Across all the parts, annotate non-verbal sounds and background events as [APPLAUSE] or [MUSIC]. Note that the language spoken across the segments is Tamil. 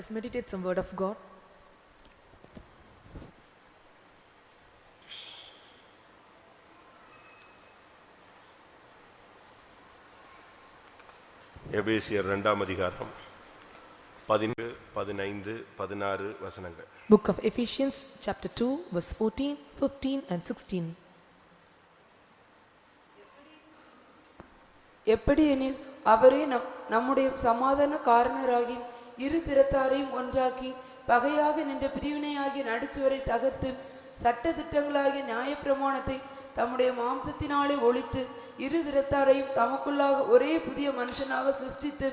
us meditate some word of God. எபேசியர் இரண்டாம் அதிகாரம் பதினேழு பதினைந்து பதினாறு வசனங்கள் Book of Ephesians, chapter 2, verse 14, 15 and 16. எப்படி எனில் அவரே நம் நம்முடைய சமாதான காரணராகி இரு திறத்தாரையும் ஒன்றாக்கி பகையாக நின்ற பிரிவினையாகிய நடுச்சுவரை தகர்த்து சட்ட திட்டங்களாகிய நியாயப்பிரமாணத்தை தம்முடைய மாம்சத்தினாலே ஒழித்து இரு திறத்தாரையும் தமக்குள்ளாக ஒரே புதிய மனுஷனாக சிருஷ்டித்து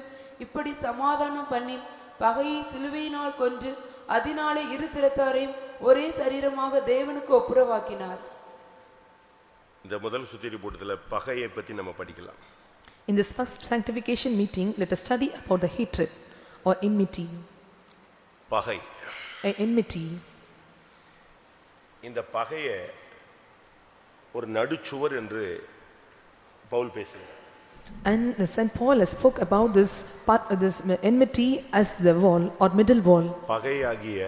இப்படி சமாதானம் பண்ணி பகையை சிலுவையினால் கொன்று அதனாலே இரு திறத்தாரையும் ஒரே சரீரமாக தேவனுக்கு ஒப்புரவாக்கினார். இந்த முதல் சுத்திரி கூட்டத்தில் பகையை பற்றி நம்ம படிக்கலாம். In this first sanctification meeting, let us study about the hatred. Or enmity. பகை A enmity. இந்த பகையை ஒரு நடுச்சுவர் என்று பவுல் பேசுகிறார் And the Saint Paul has spoke about this part, this enmity as the wall or middle wall. பகையாகிய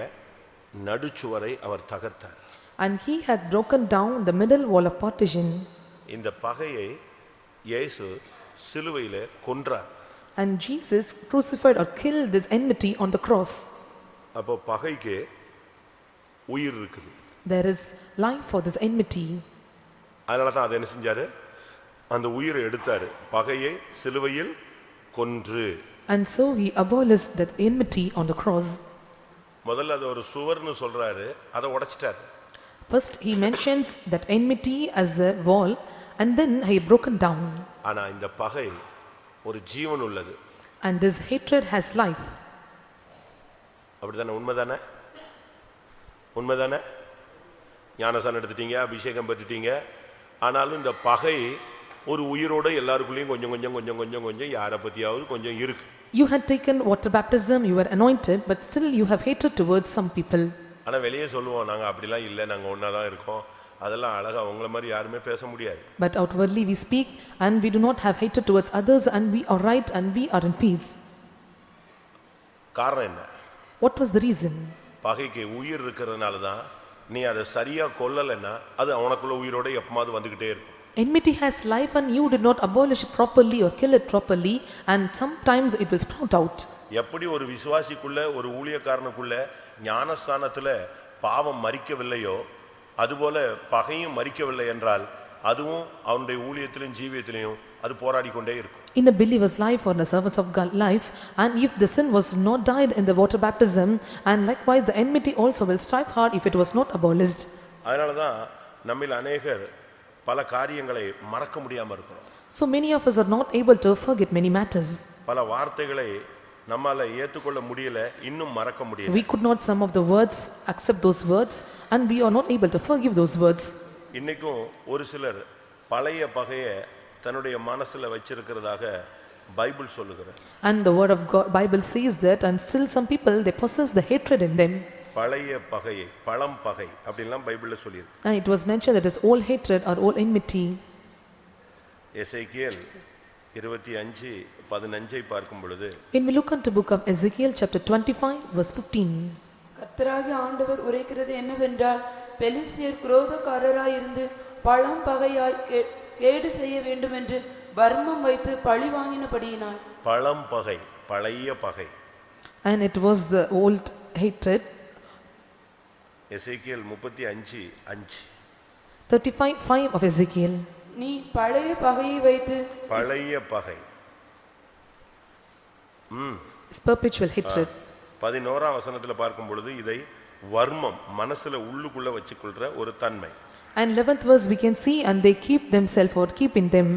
நடுச்சுவரை our தகர்த்தார் And he had broken down the middle wall of partition. இந்த பகையை இயேசு சிலுவையிலே கொன்றார் And Jesus crucified or killed this enmity on the cross. அப்போ பகைக்கு உயிர் இருக்குது There is life for this enmity. அதனால தான் அதை என்ன செஞ்சாரு அந்த உயிரை எடுத்தாரு பகையை சிலுவையில் கொன்று And so he abolished that enmity on the cross. முதல்ல அது ஒரு சுவர்னு சொல்றாரு அதை உடைச்சிட்டாரு First, he mentions that enmity as a wall, and then he broken down. ஆனா இந்த பகை ஒரு ஜீவன் உள்ளது. And this hatred has life. அப்படிதானே உண்மைதானே? உண்மைதானே? ஞானசானம் எடுத்துட்டீங்க அபிஷேகம் பெற்றுட்டீங்க. ஆனாலும் இந்த பகை ஒரு உயிரோட எல்லாருக்குள்ளேயும் கொஞ்சம் கொஞ்சம் கொஞ்சம் கொஞ்சம் கொஞ்சம் யாரை பத்தியாவது கொஞ்சம் இருக்கு. You had taken water baptism, you were anointed, but still you have hatred towards some people. ஆனா வெளியே சொல்லுவோம் நாங்க அப்படிலாம் இல்லை நாங்க ஒன்றா தான் இருக்கோம். அதெல்லாம் அழகா உங்களை மாதிரி யாருமே பேச முடியாது But outwardly we speak, and we do not have hatred towards others, and we are right, and we are in peace. காரணம் என்ன What was the reason? பகைக்கு உயிர் இருக்கிறதுனால தான் நீ அதை சரியா கொல்லலைன்னா அது அவனுக்குள்ள உயிரோட எப்பமாவது வந்துகிட்டே இருக்கும் Enmity has life, and you did not abolish it properly or kill it properly, and sometimes it will sprout out. எப்படி ஒரு விசுவாசிக்குள்ள ஒரு ஊழியக்காரனுக்குள்ள ஞானஸ்தானத்துல பாவம் மறிக்கவில்லையோ அதுபோல பகையும் மறிக்கவில்லை என்றால் அதுவும் அவனுடைய ஊழியத்திலும் ஜீவியத்திலையும் அது போராடி கொண்டே இருக்கும் In a believer's life or in a servant's of God life, and if the sin was not died in the water baptism, and likewise the enmity also will strive hard if it was not abolished. அதனால தான் நம்மில் அநேகர் பல காரியங்களை மறக்க முடியாம இருக்கிறோம் So many of us are not able to forget many matters. பல வார்த்தைகளை நம்மால ஏற்றுக்கொள்ள முடியல இன்னும் மறக்க முடியல We could not some of the words accept those words, and we are not able to forgive those words. இன்னைக்கும் ஒரு சிலர் பழைய பகையை தன்னுடைய மனசுல வச்சிருக்கிறதாக பைபிள் சொல்லுகிறார் And the word of God, Bible says that, and still some people, they possess the hatred in them. பழைய பகையை பழம் பகை அப்படின்லாம் பைபிள்ல சொல்லியிருக்கு And it was mentioned that it's all hatred or all enmity. எசேக்கியேல் இருபத்தி அஞ்சு பதினஞ்சை பார்க்கும் பொழுது When we look into book of Ezekiel chapter 25 verse 15, கர்த்தராகிய ஆண்டவர் உரைக்கிறது என்னவென்றால் பெலிஸ்தியர் குரோதக்காரராயிருந்து பழம் பகையாய் கே- கேடு செய்ய வேண்டுமென்று வர்மம் வைத்து பழி வாங்கினபடியினால். பழம் பகை பழைய பகை. And it was the old hatred, எசேக்கியேல் முப்பத்தி அஞ்சு அஞ்சு. 35 5 of Ezekiel. நீ பழைய பகையை வைத்து பழைய பகை. It's perpetual hatred. பதினோராம் வசனத்துல பார்க்கும் பொழுது இதை வர்மம் மனசுல உள்ளுக்குள்ள வச்சுக்கொள்ற ஒரு தன்மை And 11th verse we can see, and they keep themselves or keep in them.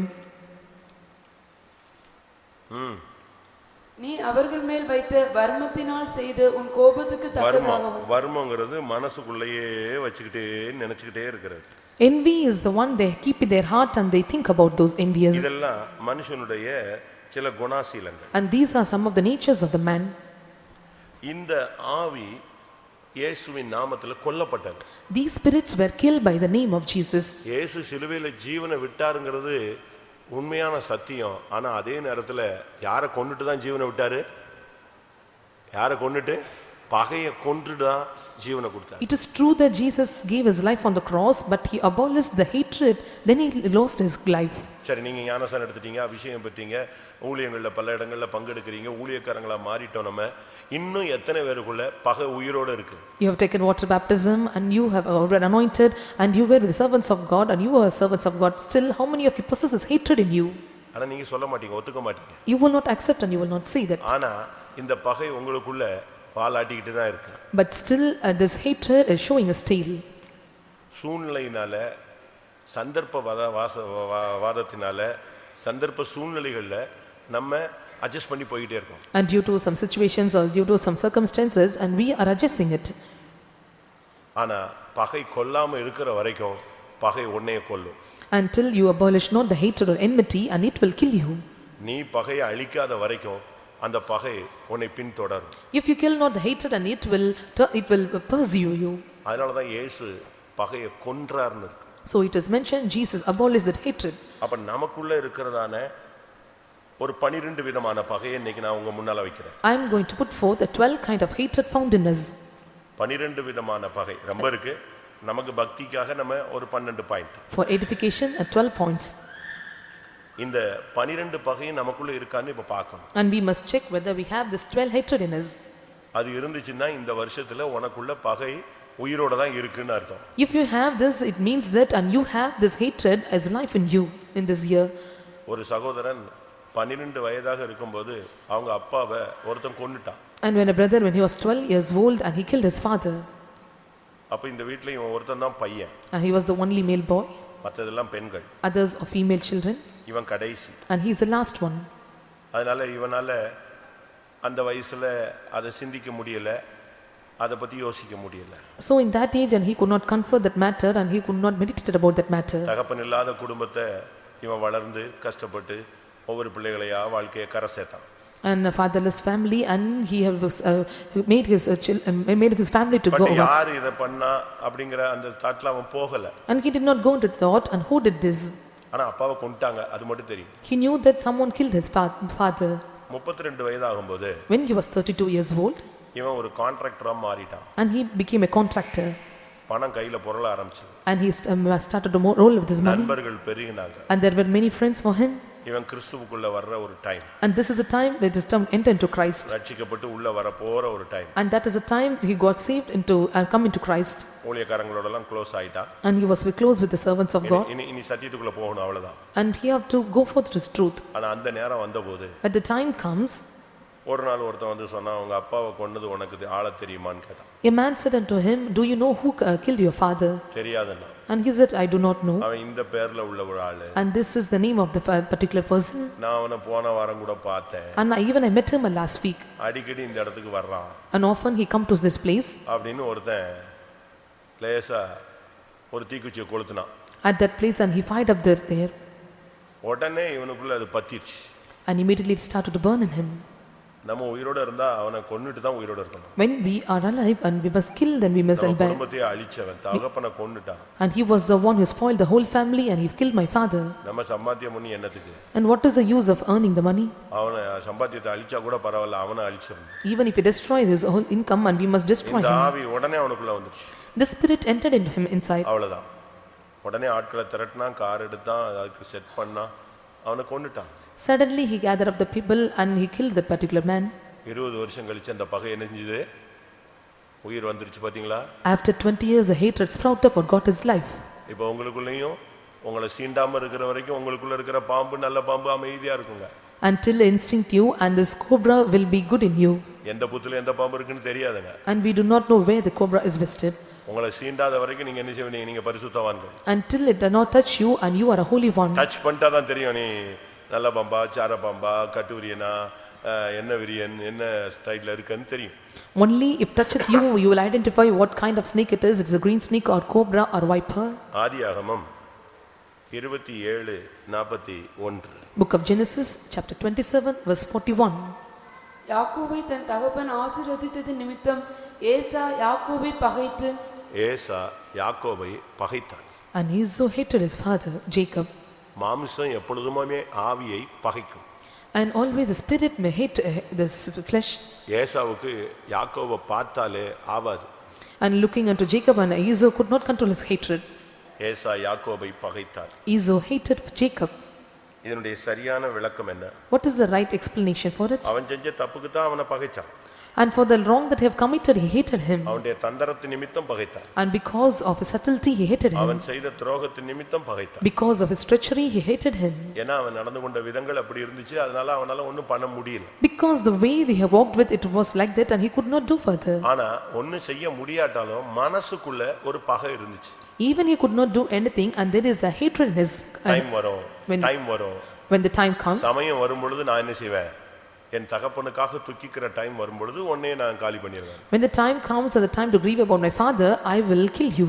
நீ அவர்கள் மேல் வைத்த வர்மத்தினால் செய்த உன் கோபத்துக்கு தக்கதாகவும் வர்மங்கிறது மனசுக்குள்ளேயே வச்சுக்கிட்டே நினைச்சுக்கிட்டே இருக்கிறது Envy is the one they keep in their heart and they think about those envious. இதெல்லாம் மனுஷனுடைய சில குணாசீலங்கள். And these are some of the natures of the man. இந்த ஆவி இயேசுவின் நாமத்துல கொல்லப்பட்டது. These spirits were killed by the name of Jesus. இயேசு சிலுவையில ஜீவனை விட்டாருங்கிறது உண்மையான சத்தியம். ஆனா அதே நேரத்துல யாரை கொண்டுட்டு தான் ஜீவனை விட்டாரு? யாரை கொண்டுட்டு பகையை கொன்றுட்டு தான் ஜீவனை கொடுத்தாரு It is true that Jesus gave his life on the cross, but he abolished the hatred, then he lost his life. சரி நீங்க ஞானசானம் எடுத்துட்டீங்க அபிஷேகம் பெற்றீங்க ஊழியங்கள்ல பல இடங்கள்ல பங்கெடுக்கிறீங்க ஊழியக்காரங்களா மாறிட்டோம் நம்ம இன்னும் எத்தனை பேருக்குள்ள பகை உயிரோட இருக்கு You have taken water baptism and you have already anointed and you were the servants of God and you are servants of God. Still, how many of you possesses hatred in you? ஆனா நீங்க சொல்ல மாட்டீங்க ஒத்துக்க மாட்டீங்க You will not accept and you will not see that. ஆனா இந்த பகை உங்களுக்குள்ள வாலாட்டிக்கிட்டு தான் இருக்கு But still, uh, this hatred is showing a tail. சூழ்நிலையினால சந்தர்ப்ப வாத வாச வா- வாதத்தினால சந்தர்ப்ப சூழ்நிலைகள்ல நம்ம அட்ஜஸ்ட் பண்ணி போயிட்டே இருக்கோம் And due to some situations or due to some circumstances, and we are adjusting it. ஆனா பகை கொல்லாம இருக்கிற வரைக்கும் பகை உன்னைய கொல்லும் Until you abolish not the hatred or enmity, and it will kill you. நீ பகையை அழிக்காத வரைக்கும் அந்த பகை உன்னை பின்தொடரும் If you kill not the hatred, and it will, it will pursue you. அதனால தான் இயேசு பகையை கொன்றார்னு இருக்கு So it is mentioned, Jesus abolished that hatred. அப்ப நமக்குள்ள இருக்கிறதான ஒரு பனிரெண்டு விதமான பகையை இன்னைக்கு நான் உங்க முன்னால வைக்கிறேன் I am going to put forth a twelve kind of hatred found in us. பனிரெண்டு விதமான பகை ரொம்ப இருக்கு நமக்கு பக்திக்காக நம்ம ஒரு பன்னெண்டு point For edification, at twelve points. இந்த பனிரெண்டு பகையும் நமக்குள்ள இருக்கான்னு இப்ப பார்க்கணும் And we must check whether we have this twelve hatred in us. அது இருந்துச்சுன்னா இந்த வருஷத்துல உனக்குள்ள பகை உயிரோட தான் இருக்குன்னு அர்த்தம் If you have this, it means that, and you have this hatred as life in you in this year. ஒரு சகோதரன் பன்னிரெண்டு வயதாக இருக்கும்போது அவங்க அப்பாவை ஒருத்தன் கொன்னுட்டான் And when a brother, when he was twelve years old, and he killed his father, அப்ப இந்த வீட்ல இவன் ஒருத்தன் தான் பையன் and he was the only male boy, மற்றதெல்லாம் பெண்கள் others are female children, இவன் கடைசி and he is the last one. அதனால இவனால அந்த வயசுல அதை சிந்திக்க முடியல அதை பத்தி யோசிக்க முடியல So in that age, and he could not confer that matter, and he could not meditate about that matter. தகப்பன் இல்லாத குடும்பத்தை இவன் வளர்ந்து கஷ்டப்பட்டு ஒவ்வொரு பிள்ளைகளையா வாழ்க்கையை கரை சேர்த்தான் And a fatherless family, and he have uh, made his uh, chil- uh, made his family to go. யார் இதை பண்ணா அப்படிங்கிற அந்த தாட்ல அவன் போகல And he did not go into thought, and who did this? ஆனா அப்பாவை கொண்டுட்டாங்க அது மட்டும் தெரியும் He knew that someone killed his fa- father. முப்பத்தி ரெண்டு வயதாகும்போது When he was 32 years old, இவன் ஒரு கான்ட்ராக்டரா மாறிட்டான் and he became a contractor, பணம் கையில புரள ஆரம்பிச்சது and he st- um, started to mo- roll with his money, நண்பர்கள் பெருகினாங்க and there were many friends for him. இவன் கிறிஸ்துவுக்குள்ள வர்ற ஒரு time And this is the time where this term enter into Christ. ரட்சிக்கப்பட்டு உள்ள வர போற ஒரு time And that is the time he got saved into and come into Christ. ஊழியக்காரங்களோட எல்லாம் க்ளோஸ் ஆயிட்டான் And he was close with the servants of இனி- God. இனி இனி சத்தியத்துக்குள்ள போகணும் அவ்வளவுதான் And he have to go forth to his truth. ஆனா அந்த நேரம் வந்தபோது At the time comes, ஒரு நாள் ஒருத்தன் வந்து சொன்னா உங்க அப்பாவை கொன்னது உனக்கு தெ- ஆள தெரியுமான்னு கேட்டான் a man said unto him, Do you know who uh, killed your father? தெரியாதுன்னா And he said, I do not know. அவன் இந்த பேர்ல உள்ள ஒரு ஆளு And this is the name of the pa- particular person. நான் அவனை போன வாரம் கூட பார்த்தேன் And I, even I met him uh, last week. அடிக்கடி இந்த இடத்துக்கு வர்றான் And often he come to this place. அப்படின்னு ஒருத்தன் லேசா ஒரு தீக்குச்சியை கொளுத்துனான் At that place and he fired up there, there. உடனே இவனுக்குள்ள அது பத்திருச்சு And immediately it started to burn in him. நம்ம உயிரோட இருந்தா அவனை கொன்னுட்டு தான் உயிரோட இருக்கணும் When we are alive and we must kill, then we must நம்ம obey. குடும்பத்தையே அழிச்சவன் தகப்பனை கொன்னுட்டான் And he was the one who spoiled the whole family and he killed my father. நம்ம சம்பாத்தியம் பண்ணி என்னத்துக்கு And what is the use of earning the money? அவனை சம்பாத்தியத்தை அழிச்சா கூட பரவாயில்ல அவனை அழிச்சிடணும் Even if he destroys his whole income and we must destroy இந்த him. ஆவி உடனே அவனுக்குள்ள வந்துருச்சு The spirit entered into him inside. அவ்வளவுதான் உடனே ஆட்களை திரட்டினான் கார் எடுத்தான் அதுக்கு செட் பண்ணான் அவனை கொன்னுட்டான் Suddenly he gathered up the people and he killed that particular man. இருபது வருஷம் கழிச்சு அந்த பகை என்னஞ்சுது உயிர் வந்துருச்சு பாத்தீங்களா After 20 years, the hatred sprouted up or got his life. இப்போ உங்களுக்குள்ளேயும் உங்களை சீண்டாம இருக்கிற வரைக்கும் உங்களுக்குள்ள இருக்கிற பாம்பு நல்ல பாம்பு அமைதியா இருக்குங்க Until instinct you and this cobra will be good in you. எந்த புத்துல எந்த பாம்பு இருக்குன்னு தெரியாதுங்க And we do not know where the cobra is vested. உங்களை சீண்டாத வரைக்கும் நீங்க என்ன செய்வீங்க நீங்க பரிசுத்தவான்கள் Until it does not touch you and you are a holy one. Touch பண்ணிட்டா தான் தெரியும் நீ நல்ல பாம்பா சார பாம்பா கட்டுவிரியனா அஹ், என்ன விரியன் என்ன ஸ்டைல்ல இருக்குன்னு தெரியும் Only if toucheth you, you will identify what kind of snake it is. It's a green snake or cobra or viper. ஆதியாகமம் இருபத்தி ஏழு நாற்பத்தி ஒன்று Book of Genesis, chapter 27, verse 41. யாக்கோபை தன் தகப்பன் ஆசீர்வதித்தது நிமித்தம் ஏசா யாக்கோபை பகைத்து ஏசா யாக்கோபை பகைத்தான் And Esau hated his father, Jacob. மாமிசம் எப்பொழுதுமே ஆவியை பகைக்கும் And always the spirit may hate uh, the flesh. ஏசாவுக்கு யாக்கோவை பார்த்தாலே ஆவாது And looking unto Jacob and Esau could not control his hatred. ஏசா யாக்கோபை பகைத்தார் Esau hated Jacob. இதனுடைய சரியான விளக்கம் என்ன What is the right explanation for it? அவன் செஞ்ச தப்புக்கு தான் அவனை பகைச்சான் And for the wrong that he have committed, he hated him. அவனுடைய தந்திரத்து நிமித்தம் பகைத்தான் And because of his subtlety, he hated him. அவன் செய்த துரோகத்து நிமித்தம் பகைத்தான் Because of his treachery, he hated him. ஏன்னா அவன் நடந்து கொண்ட விதங்கள் அப்படி இருந்துச்சு அதனால அவனால ஒண்ணும் பண்ண முடியல Because the way they have walked with it was like that and he could not do further. ஆனா ஒண்ணும் செய்ய முடியாட்டாலும் மனசுக்குள்ள ஒரு பகை இருந்துச்சு Even he could not do anything and there is a hatred in his, time வரும் When- டைம் வரும் when the time comes. சமயம் வரும் பொழுது நான் என்ன செய்வேன் என் தகப்பனுக்காக துக்கிக்கிற டைம் வரும் பொழுது உன்னையே நான் காலி பண்ணிடுவேன். When the time comes and the time to grieve about my father, I will kill you.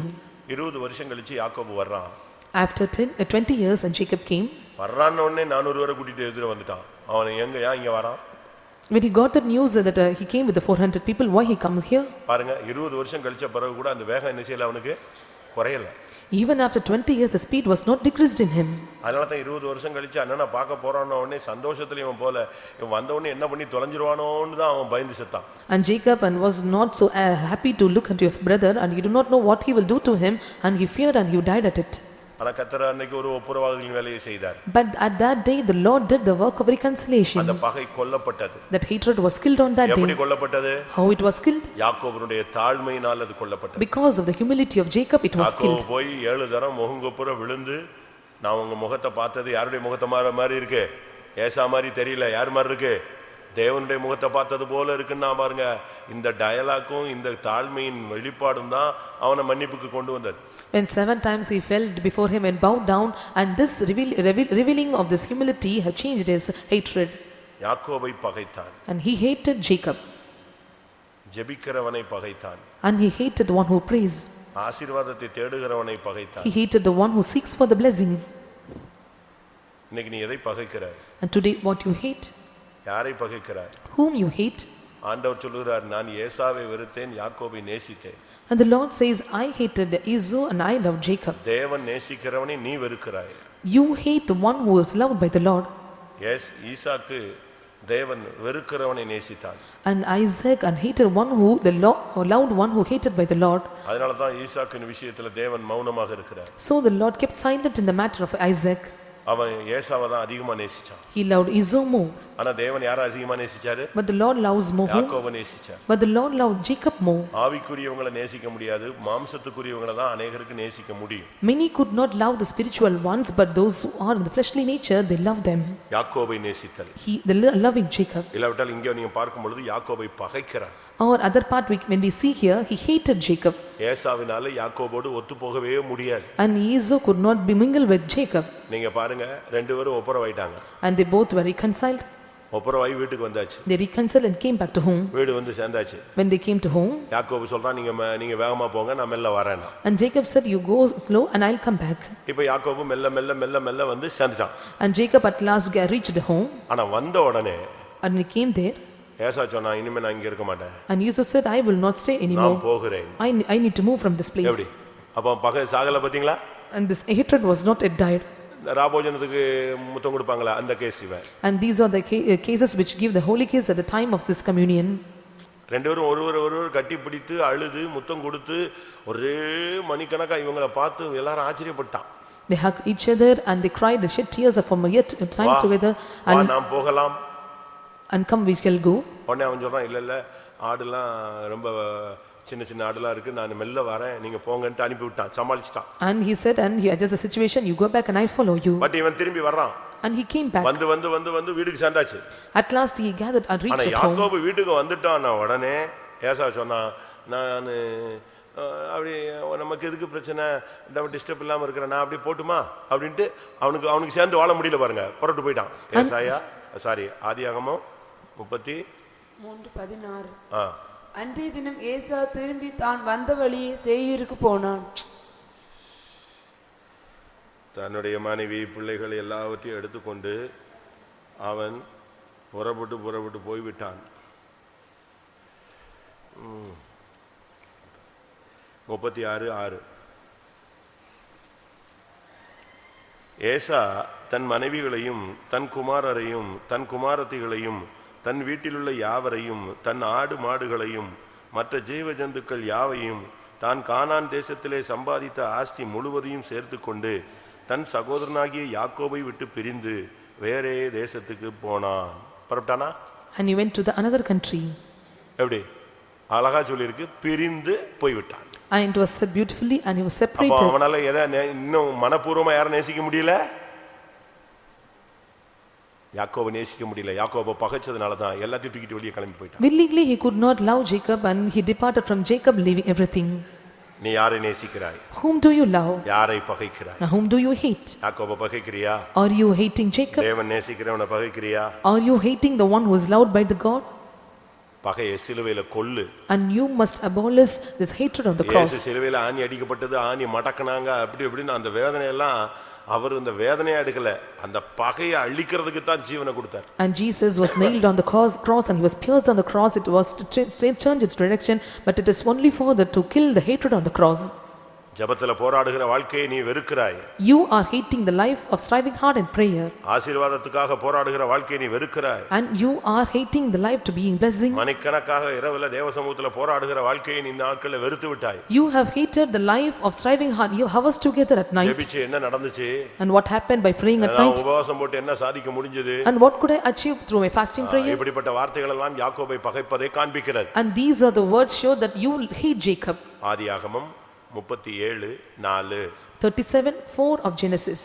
இருபது வருஷம் கழிச்சு யாக்கோபு வர்றான். After 10, uh, 20 years and Jacob came, வர்றான்னு உடனே நானூறு வரை கூட்டிட்டு எதிர வந்துட்டான். அவன் எங்க ஏன் இங்க வரான். When he got the news that uh, he came with the 400 people, why he comes here? பாருங்க இருபது வருஷம் கழிச்ச பிறகு கூட அந்த வேகம் என்ன செய்யல அவனுக்கு? குறையல. Even after 20 years, the speed was not decreased in him. அதனால தான் இருபது வருஷம் கழிச்சு அண்ணனை பார்க்க போறான்னு உடனே சந்தோஷத்துல இவன் போல இவன் வந்த உடனே என்ன பண்ணி தொலைஞ்சிருவானோன்னு தான் அவன் பயந்து செத்தான் And Jacob and was not so uh, happy to look at your brother and he do not know what he will do to him and he feared and he died at it. ஆனா கத்தர் அன்னைக்கு ஒரு ஒப்புரவாதலின் வேலையை செய்தார் But at that day, the Lord did the work of reconciliation. அந்த பகை கொல்லப்பட்டது That hatred was killed on that எப்படி day. கொல்லப்பட்டது How it was killed? யாக்கோபனுடைய தாழ்மையினால் அது கொல்லப்பட்டது Because of the humility of Jacob, it was யாக்கோபு killed. போய் ஏழு தரம் முகங்குப்புற விழுந்து நான் உங்க முகத்தை பார்த்தது யாருடைய முகத்தை மாற மாதிரி இருக்கு ஏசா மாதிரி தெரியல யார் மாதிரி இருக்கு தேவனுடைய முகத்தை பார்த்தது போல இருக்குன்னா பாருங்க இந்த டயலாக்கும் இந்த தாழ்மையின் வெளிப்பாடும் தான் அவனை மன்னிப்புக்கு கொண்டு வந்தது When seven times he fell before him and bowed down and this reveal, reveal, revealing of this humility have changed his hatred. யாக்கோபை பகைத்தான் And he hated Jacob ஜெபிக்கிறவனை பகைத்தான் and he hated the one who prays. ஆசீர்வாதத்தை தேடுகிறவனை பகைத்தான் He hated the one who seeks for the blessings. இன்னைக்கு நீ எதை பகைக்கிற And today what you hate, யாரை பகைக்கிறாய் whom you hate. ஆண்டவர் சொல்லுகிறார் நான் ஏசாவை வெறுத்தேன் யாக்கோபை நேசித்தேன் And the Lord says, I hated Esau and I loved Jacob. தேவன் நேசிக்கிறவனை நீ வெறுக்கிறாய் You hate the one who is loved by the Lord. Yes ஈசாக்கு தேவன் வெறுக்கிறவனை நேசித்தான் And Isaac and hated one who, the Lord, or loved one who hated by the Lord. அதனால தான் ஈசாக்கின் விஷயத்துல தேவன் மௌனமாக இருக்கிறார் So the Lord kept silent in the matter of Isaac. அவன் ஏசாவை தான் அதிகமா நேசிச்சான் He loved Esau more. ஆனா தேவன் யாரை அதிகமா நேசிச்சாரு But the Lord loves more. whom? யாக்கோபை நேசிச்சார் But the Lord loved Jacob more. ஆவிக்குரியவங்களை நேசிக்க முடியாது மாம்சத்துக்குரியவங்களை தான் அநேகருக்கு நேசிக்க முடியும் Many could not love the spiritual ones, but those who are in the fleshly nature, they love them. யாக்கோபை நேசித்தல் He, the lo- loving Jacob. இல்லாவிட்டால் இங்கே நீங்க பார்க்கும் பொழுது யாக்கோபை பகைக்கிறார் Or other part, we- when we see here, he hated Jacob. ஏசாவினால யாக்கோபோடு ஒத்து போகவே முடியாது And Esau could not be mingled with Jacob. நீங்க பாருங்க ரெண்டு பேரும் ஒப்புரவாயிட்டாங்க And they both were reconciled. ஒப்புரவாயி வீட்டுக்கு வந்தாச்சு They reconciled and came back to home. வீடு வந்து சேர்ந்தாச்சு When they came to home, யாக்கோபு சொல்றான் நீங்க ம- நீங்க வேகமா போங்க நான் மெல்ல வரேன்னா and Jacob said, You go slow and I'll come back. இப்ப யாக்கோபு மெல்ல மெல்ல மெல்ல மெல்ல வந்து சேர்ந்துட்டான் And Jacob at last ga- reached home ஆனா வந்த உடனே and he came there. ஏசா சொன்னா இனிமே நான் இங்க இருக்க மாட்டேன் And Esau said, I will not stay நான் anymore. போகிறேன் I, I need to move from this எப்படி place. அப்போ பகை சாகல பாத்தீங்களா And this hatred was not yet died. ராபோஜனத்துக்கு முத்தம் கொடுப்பாங்களா அந்த கேஸ் இவன் And these are the ca- uh, cases which give the holy kiss at the time of this communion. ரெண்டு பேரும் ஒருவர் ஒருவர் கட்டி பிடித்து அழுது முத்தம் கொடுத்து ஒரே மணிக்கணக்கா இவங்களை பார்த்து எல்லாரும் ஆச்சரியப்பட்டான் They hugged each other and they cried and shed tears from yet time வா, together வா and, நாம் போகலாம் and come we shall go. உடனே அவன் சொல்றான் இல்ல இல்ல ஆடுலாம் ரொம்ப சின்ன சின்ன ஆடுலாம் இருக்கு. நான் மெல்ல வரேன். நீங்க போங்கன்ட்டு அனுப்பி விட்டான். சமாளிச்சிட்டான். And he said, and he adjust the situation, you go back and I follow you. But இவன் திரும்பி வர்றான். And he came back. வந்து வந்து வந்து வந்து வீட்டுக்கு சேர்ந்தாச்சு. At last he gathered and ஆனா reached home. யாக்கோபு வீட்டுக்கு வந்துட்டான் உடனே ஏசா சொன்னான் நான் அப்படி நமக்கு எதுக்கு பிரச்சனை? நம்ம டிஸ்டர்ப் இல்லாம இருக்கிறேன் நான் அப்படி போட்டுமா? அப்படின்ட்டு அவனுக்கு அவனுக்கு சேர்ந்து வாழ முடியல பாருங்க. புறட்டு போயிட்டான். ஏசாயா சாரி ஆதியாகமம் முப்பத்தி மூன்று பதினாறு. ஆ. அன்றைய தினம் ஏசா திரும்பி தான் வந்த வழியே சேயீருக்கு போனான். தன்னுடைய மனைவி பிள்ளைகள் எல்லாவற்றையும் எடுத்துக்கொண்டு அவன் புறப்பட்டு புறப்பட்டு போய்விட்டான். முப்பத்தி ஆறு ஆறு. ஏசா தன் மனைவிகளையும் தன் குமாரரையும் தன் குமாரத்திகளையும் தன் வீட்டிலுள்ள யாவரையும் தன் ஆடு மாடுகளையும் மற்ற ஜீவ ஜந்துக்கள் யாவையும் தான் கானான் தேசத்திலே சம்பாதித்த ஆஸ்தி முழுவதையும் சேர்த்து கொண்டு தன் சகோதரனாகிய யாக்கோபை விட்டு பிரிந்து வேறே தேசத்துக்கு போனான். புறப்பட்டானா? And he went to the another country. எப்படி? அழகா சொல்லியிருக்கு பிரிந்து போய்விட்டான். And it was said beautifully and he was அப்போ separated. அவனால எதை நே- இன்னும் மனப்பூர்வமா யாரும் நேசிக்க முடியல? யாக்கோபை நேசிக்க முடியல யாக்கோபை பகைச்சதுனால தான் எல்லாத்தையும் தூக்கிட்டு வெளியே கிளம்பி போயிட்டான் Willingly he could not love Jacob and he departed from Jacob leaving everything. நீ யாரை நேசிக்கிறாய் Whom do you love? யாரை பகைக்கிறாய் Now whom do you hate? யாக்கோபை பகைக்கிறியா Are you hating Jacob? தேவன் நேசிக்கிறவனை பகைக்கிறியா Are you hating the one who is loved by the God? பகையை சிலுவையில கொல்லு And you must abolish this hatred on the இயேசு cross. சிலுவையில ஆணி அடிக்கப்பட்டது ஆணி மடக்குனாங்க அப்படி இப்படின்னு அந்த வேதனையெல்லாம் அவர் இந்த வேதனையா எடுக்கல அந்த பகையை அழிக்கிறதுக்கு தான் ஜீவனை கொடுத்தார் And Jesus was nailed on the cross, cross and he was pierced on the cross. It was to cha- change its direction, but it is only for the to kill the hatred on the cross. ஜெபத்துல போராடுகிற வாழ்க்கையை நீ வெறுக்கிறாய் You are hating the life of striving hard in prayer, ஆசீர்வாதத்துக்காக போராடுகிற வாழ்க்கையை நீ வெறுக்கிறாய் and you are hating the life to be in blessing. மணிக்கணக்காக இரவுல தேவ சமூகத்துல போராடுகிற வாழ்க்கையை நீ இந்த நாட்கள்ல வெறுத்து விட்டாய் You have hated the life of striving hard. You hours together at night. ஜெபிச்சு என்ன நடந்துச்சு And what happened by praying at அதான் night? உபவாசம் போட்டு என்ன சாதிக்க முடிஞ்சது And what could I achieve through my fasting prayer? இப்படிப்பட்ட வார்த்தைகள் எல்லாம் யாக்கோபை பகைப்பதை காண்பிக்கிறது And these are the words show that you will hate Jacob. ஆதியாகமம் முப்பத்தி ஏழு நாலு. 37, 4 of Genesis.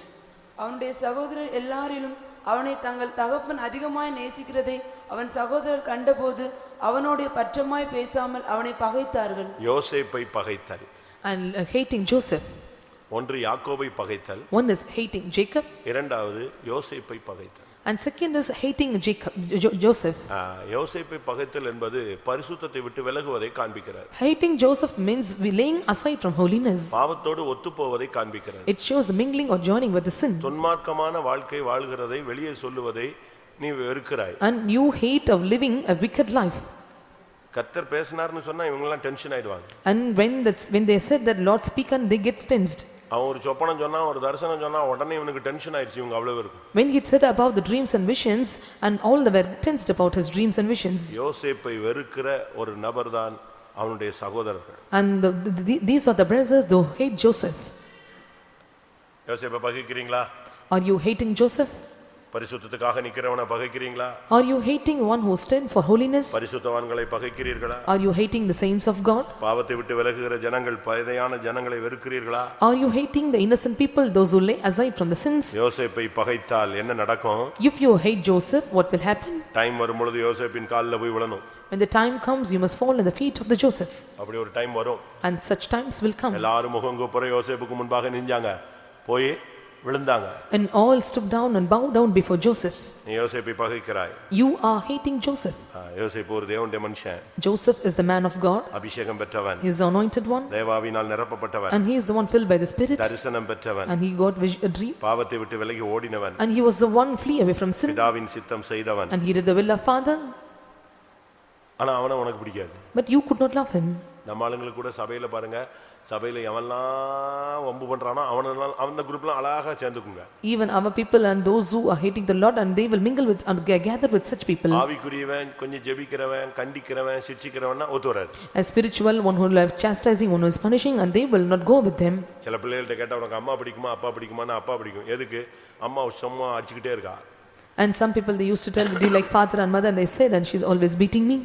அவனுடைய சகோதரர் எல்லாரிலும் அவனை தங்கள் தகப்பன் அதிகமாய் நேசிக்கிறதை அவன் சகோதரர் கண்டபோது அவனோடு பற்றமாய் பேசாமல் அவனை பகைத்தார்கள். யோசேப்பை பகைத்தல். And uh, hating Joseph. ஒன்று யாக்கோபை பகைத்தல். One is hating Jacob, இரண்டாவது யோசேப்பை பகைத்தல். and second is hating Jacob, Jo- Joseph. ஆ, யோசேப்பை பகைத்தல் என்பது பரிசுத்தத்தை விட்டு விலகுவதை காண்பிக்கிறது Hating Joseph means we laying aside from holiness. பாவத்தோடு ஒத்துப்போவதை காண்பிக்கிறது It shows mingling or joining with the sin. துன்மார்க்கமான வாழ்க்கை வாழ்கிறதை வெளியே சொல்லுவதை நீ வெறுக்கிறாய் And you hate of living a wicked life. கத்தர் பேசினார்னு சொன்னா இவங்க எல்லாம் டென்ஷன் ஆயிடுவாங்க And when that's, when they said that Lord speak and they get tensed. அவன் ஒரு சொப்பனம் சொன்னா ஒரு தரிசனம் சொன்னா உடனே இவனுக்கு டென்ஷன் ஆயிடுச்சு இவங்க அவ்வளவு இருக்கும் When he said about the dreams and visions and all they were tensed about his dreams and visions. யோசேப்பை வெறுக்கிற ஒரு நபர் தான் அவனுடைய சகோதரர்கள் And the, the, these are the brothers who hate Joseph. யோசேப்பை பகைக்கிறீங்களா Are you hating Joseph? பரிசுத்தத்துக்காக நிக்கிறவனை பகைக்கிறீங்களா Are you hating one who stand for holiness? பரிசுத்தவான்களை பகைக்கிறீர்களா Are you hating the saints of God? பாவத்தை விட்டு விலகுகிற ஜனங்கள் பதையான ஜனங்களை வெறுக்கிறீர்களா Are you hating the innocent people, those who lay aside from the sins? யோசேப்பை பகைத்தால் என்ன நடக்கும் If you hate Joseph, what will happen? Time வரும் பொழுது யோசேப்பின் காலில் போய் விழணும் When the time comes, you must fall in the feet of the Joseph. அப்படி ஒரு டைம் வரும் And such times will come. எல்லாரும் முகம் கூப்புற யோசேப்புக்கு முன்பாக நிஞ்சாங்க போய் விழுந்தாங்க And all stood down and bowed down before Joseph. நீ யோசேப்பை பகைக்கிறாய் You are hating Joseph. ஆ, யோசேப்பு ஒரு தேவனுடைய மனுஷன் Joseph is the man of God. அபிஷேகம் பெற்றவன் He is the anointed one. தேவாவினால் நிரப்பப்பட்டவன் And he is the one filled by the Spirit. தரிசனம் பெற்றவன் And he got vis- a dream. பாவத்தை விட்டு விலகி ஓடினவன் And he was the one flee away from sin. பிதாவின் சித்தம் செய்தவன் And he did the will of Father. ஆனா அவனை உனக்கு பிடிக்காது But you could not love him. நம்ம ஆளுங்களுக்கு கூட சபையில பாருங்க சபையில எவன்லாம் வம்பு பண்றானோ அவனெல்லாம் அந்த குரூப்லாம் அழகா சேர்ந்துக்குங்க Even our people and those who are hating the Lord and they will mingle with and ga- gather with such people. ஆவிக்குரியவன் கொஞ்சம் ஜெபிக்கிறவன் கண்டிக்கிறவன் சிட்சிக்கிறவன்னா ஒத்து வராது A spiritual, one who loves chastising, one who is punishing and they will not go with them. சில பிள்ளைகள்ட்ட கேட்டா உனக்கு அம்மா பிடிக்குமா அப்பா பிடிக்குமான்னு அப்பா பிடிக்கும் எதுக்கு அம்மா சும்மா அடிச்சுக்கிட்டே இருக்கா And some people they used to tell, do you like father and mother? And they said, and she's always beating me.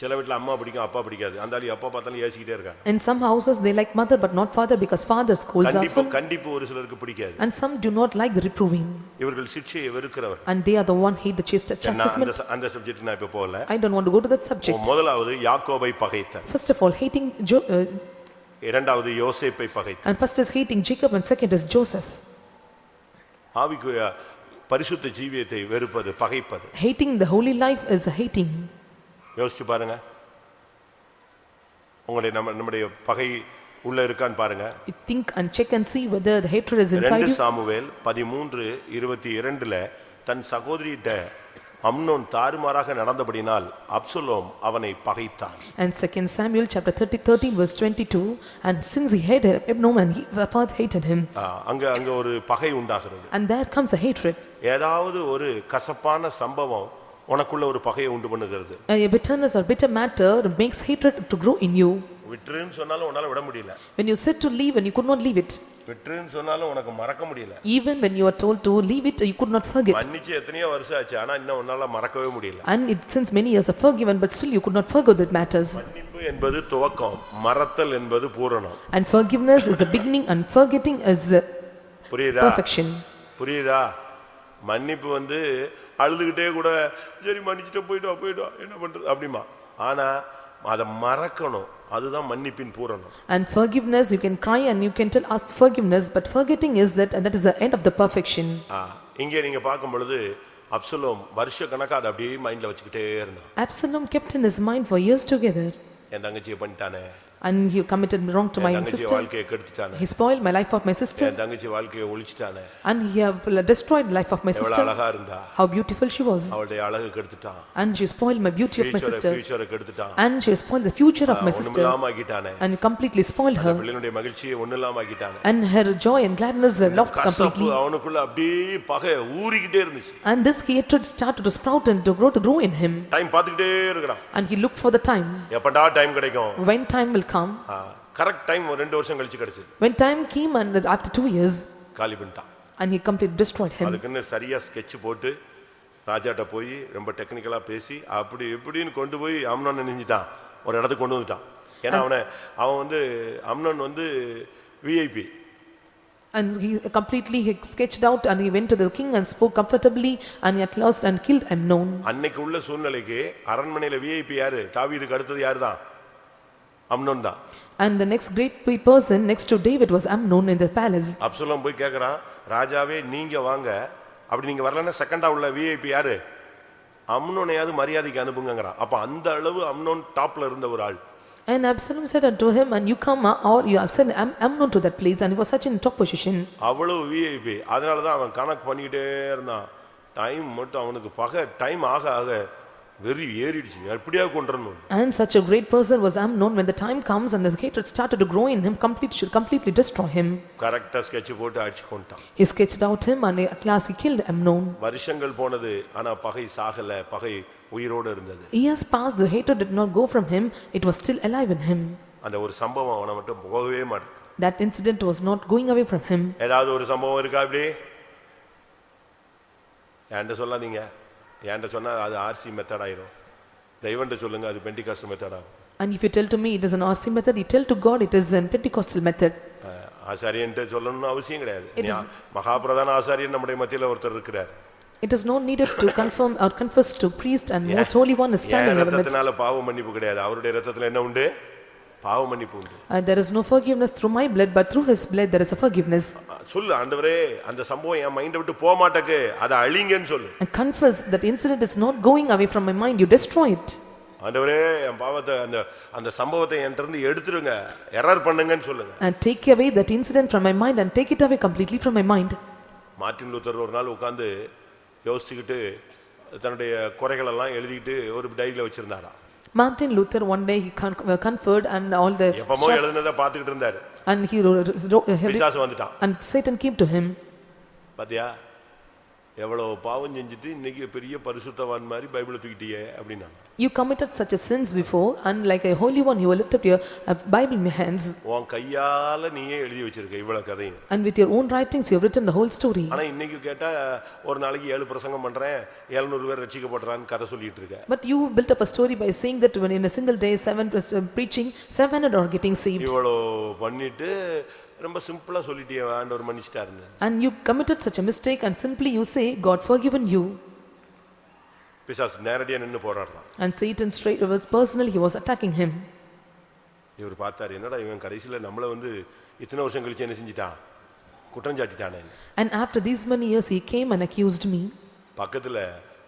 சில வீட்டுல அம்மா பிடிக்கும் அப்பா பிடிக்காது அந்த ஆளு எப்ப பார்த்தாலும் ஏசிக்கிட்டே இருக்கா In some houses they like mother but not father because father scolds கண்டிப்பு often. கண்டிப்பு ஒரு சிலருக்கு பிடிக்காது And some do not like the reproving. இவர்கள் சிக்ஷையை வெறுக்கிறவர் And they are the one hate the chast- நான் chastisement. அந்த அந்த சப்ஜெக்ட் நான் இப்ப போகல I don't want to go to that subject. முதலாவது யாக்கோபை பகைத்தல் First of all, hating Jo- uh, இரண்டாவது யோசேப்பை பகைத்தல் and first is hating Jacob and second is Joseph. ஆவிக்குரிய பரிசுத்த ஜீவியத்தை வெறுப்பது பகைப்பது Hating the holy life is hating. யோசிச்சு பாருங்க உங்களுடைய நம்ம நம்முடைய பகை உள்ள இருக்கான்னு பாருங்க think and check and see whether the hatred is inside ரெண்டு you. சாமுவேல் பதிமூன்று இருபத்தி இரண்டுல தன் சகோதரியிட்ட அம்னோன் தாறுமாறாக நடந்தபடினால் அப்சலோம் அவனை பகைத்தான் And second Samuel chapter 30, 13 verse 22, and since he hated Absalom and he, the father hated him, ஆ, அங்க அங்க ஒரு பகை உண்டாகிறது and there comes a hatred. ஏதாவது ஒரு கசப்பான சம்பவம் உனக்குள்ள ஒரு பகையை உண்டு பண்ணுகிறது A bitterness or bitter matter makes hatred to grow in you. விட்டுருன்னு சொன்னாலும் உன்னால விட முடியல When you said to leave and you could not leave it, விட்டுருன்னு சொன்னாலும் உனக்கு மறக்க முடியல even when you are told to leave it, you could not forget. மன்னிச்சு எத்தனையோ வருஷம் ஆச்சு ஆனா இன்னும் உன்னால மறக்கவே முடியல And it since many years are forgiven, but still you could not forget that matters. மன்னிப்பு என்பது துவக்கம் மறத்தல் என்பது பூரணம் And forgiveness is the beginning and forgetting is the புரியுதா perfection. புரியுதா மன்னிப்பு வந்து அழுதுகிட்டே கூட சரி மன்னிச்சுட்டு போயிட்டோம் போயிட்டோம் என்ன பண்றது அப்படிமா ஆனா அதை மறக்கணும் அதுதான் மன்னிப்பின் பூரணம் And forgiveness, you can cry and you can tell ask forgiveness, but forgetting is that, and that is the end of the perfection. இங்கே நீங்க பார்க்கும் பொழுது அப்சலோம் வருஷ கணக்கா அதை அப்படியே மைண்ட்ல வச்சுக்கிட்டே இருந்தான் Absalom kept in his mind for years together, என் தங்கச்சியை பண்ணிட்டானே and he committed wrong to my என் தங்கச்சி sister. வாழ்க்கையை கெடுத்துட்டானே He spoiled my life of my sister, என் தங்கச்சி வாழ்க்கையை ஒழிச்சிட்டானே and he have destroyed the life of my எவ்வளவு sister. அழகா இருந்தா How beautiful she was, அவளுடைய அழகு கெடுத்துட்டான் and she spoiled my beauty of my ஃபியூச்சரை sister, ஃபியூச்சரை கெடுத்துட்டான் and she spoiled the future of my sister, ஒண்ணுமில்லாம ஆக்கிட்டானே and completely spoiled her, பிள்ளைனுடைய மகிழ்ச்சியை ஒண்ணுமில்லாம ஆக்கிட்டானே and her joy and gladness are lost கசப்பு completely. அவனுக்குள்ள அப்படியே பகை ஊறிக்கிட்டே இருந்துச்சு And this hatred started to sprout and to grow to grow in him, time பார்த்துக்கிட்டே இருக்கிறான் and he looked for the time எப்படா டைம் கிடைக்கும் when time will Come. Correct time ரெண்டு வருஷம் கழிச்சு கிடைச்சது. When time came and after two years, காலி பண்ணிட்டான். and he completely destroyed him. அதுக்குன்னு சரியா ஸ்கெட்ச் போட்டு ராஜாட்ட போய் ரொம்ப டெக்னிக்கலா பேசி அப்படி இப்படின்னு கொண்டு போய் அம்னோன் நெஞ்சிட்டான் ஒரு இடத்துக்கு கொண்டு வந்துட்டான். ஏன்னா அவனை அவன் வந்து அம்னோன் வந்து VIP And he completely he sketched out and he went to the king and spoke comfortably and he at last and killed Amnon. அன்னைக்கு உள்ள சூழ்நிலைக்கு அரண்மனையில விஐபி யாரு? தாவீதுக்கு அடுத்தது யாரு தான் அம்னோன் தான். And the next great pe- person next to David was Amnon in the palace. Absalom போய் கேக்குறான் ராஜாவே நீங்க வாங்க. அப்படி நீங்க வரலன்னா செகண்டா உள்ள விஐபி யாரு? அம்னோனையாவது மரியாதைக்கு அனுப்புங்கிறான் அப்ப அந்த அளவு அம்னோன் டாப்ல இருந்த ஒரு ஆள். And Absalom said unto him, And you come or you have sent Am- Amnon to that place and he was such in top position. அவ்வளவு விஐபி அதனாலதான் அவன் கணக்கு பண்ணிக்கிட்டே இருந்தான். டைம் மட்டும் அவனுக்கு பகை. டைம் ஆக ஆக வெறி ஏறிடுச்சு எப்படியா கொண்டுறணும் And such a great person was Amnon when the time comes and the hatred started to grow in him, complete, should completely destroy him. கரெக்டா ஸ்கெட்ச் போட்டு அடிச்சு கொண்டான் He sketched out him and at last he killed Amnon. வருஷங்கள் போனது ஆனா பகை சாகல பகை உயிரோடு இருந்தது Years passed, the hatred did not go from him, it was still alive in him. அந்த ஒரு சம்பவம் அவனை மட்டும் போகவே மாட்டேன் That incident was not going away from him. ஏதாவது ஒரு சம்பவம் இருக்கா அப்படி என்கிட்ட சொல்லாதீங்க என்கிட்ட சொன்னா அது ஆர்சி மெத்தட் ஆயிரும் தெய்வன்ட்ட சொல்லுங்க அது பெண்டிகாஸ்ட் மெத்தட் ஆகும் And if you tell to me it is an RC method, you tell to God it is a Pentecostal method. அஹ், ஆசாரியன்ட்ட சொல்லணும்னு அவசியம் கிடையாது மகாபிரதான ஆசாரியன் நம்முடைய மத்தியில ஒருத்தர் இருக்கிறார் It is not needed to confirm or confess to priest and most holy one is N standing in our midst. ரத்தத்தினால பாவ மன்னிப்பு கிடையாது அவருடைய ரத்தத்துல என்ன உண்டு பாவ மன்னிப்பு உண்டு And there is no forgiveness through my blood, but through his blood there is a forgiveness. சொல்லு ஆண்டவரே அந்த சம்பவம் என் மைண்டை விட்டு போக மாட்டேக்கு அதை அழிங்கன்னு சொல்லு And confess that incident is not going away from my mind, you destroy it. ஆண்டவரே என் பாவத்தை அந்த அந்த சம்பவத்தை என்கிட்ட இருந்து எடுத்துருங்க எரர் பண்ணுங்கன்னு சொல்லுங்க And take away that incident from my mind and take it away completely from my mind. Martin Luther ஒரு நாள் உட்கார்ந்து யோசிச்சுக்கிட்டு தன்னுடைய குறைகள் எல்லாம் எழுதிக்கிட்டு ஒரு டைரியில வச்சிருந்தாராம் Martin Luther one day he con- uh, conferred and all the எப்பமோ எழுதுனதை பார்த்துக்கிட்டு இருந்தாரு and he wrote, wrote- uh, பிசாசு வந்துட்டான் and Satan came to him பாத்தியா எவ்வளவு பாவம் செஞ்சுட்டு இன்னைக்கு பெரிய பரிசுத்தவான் மாதிரி பைபிளை தூக்கிட்டியே அப்படின்னா You committed such a sins before and like a holy one you lift up your uh, Bible in your hands உன் கையால நீயே எழுதி வச்சிருக்க இவ்வளவு கதையும் and with your own writings you have written the whole story. ஆனா இன்னைக்கு கேட்டா ஒரு நாளைக்கு ஏழு பிரசங்கம் பண்றேன் எழுநூறு பேர் ரட்சிக்கப்படுறான்னு கதை சொல்லிட்டு இருக்க But you built up a story by saying that when in a single day seven uh, preaching, seven hundred are getting saved. இவ்வளோ பண்ணிட்டு ரொம்ப சிம்பிளா சொல்லிட்டியே ஆண்டவர் மன்னிச்சிட்டாருன்னு And you committed such a mistake and simply you say, God forgiven you. பிசாசு நேரடியா நின்னு போராடுறான் And Satan straight was personally he was attacking him. இவர் பார்த்தாரு என்னடா இவன் கடைசியில நம்மள வந்து இத்தனை வருஷம் கழிச்சு என்ன செஞ்சிட்டான் குற்றம் சாட்டிட்டானே And after these many years he came and accused me. பக்கத்துல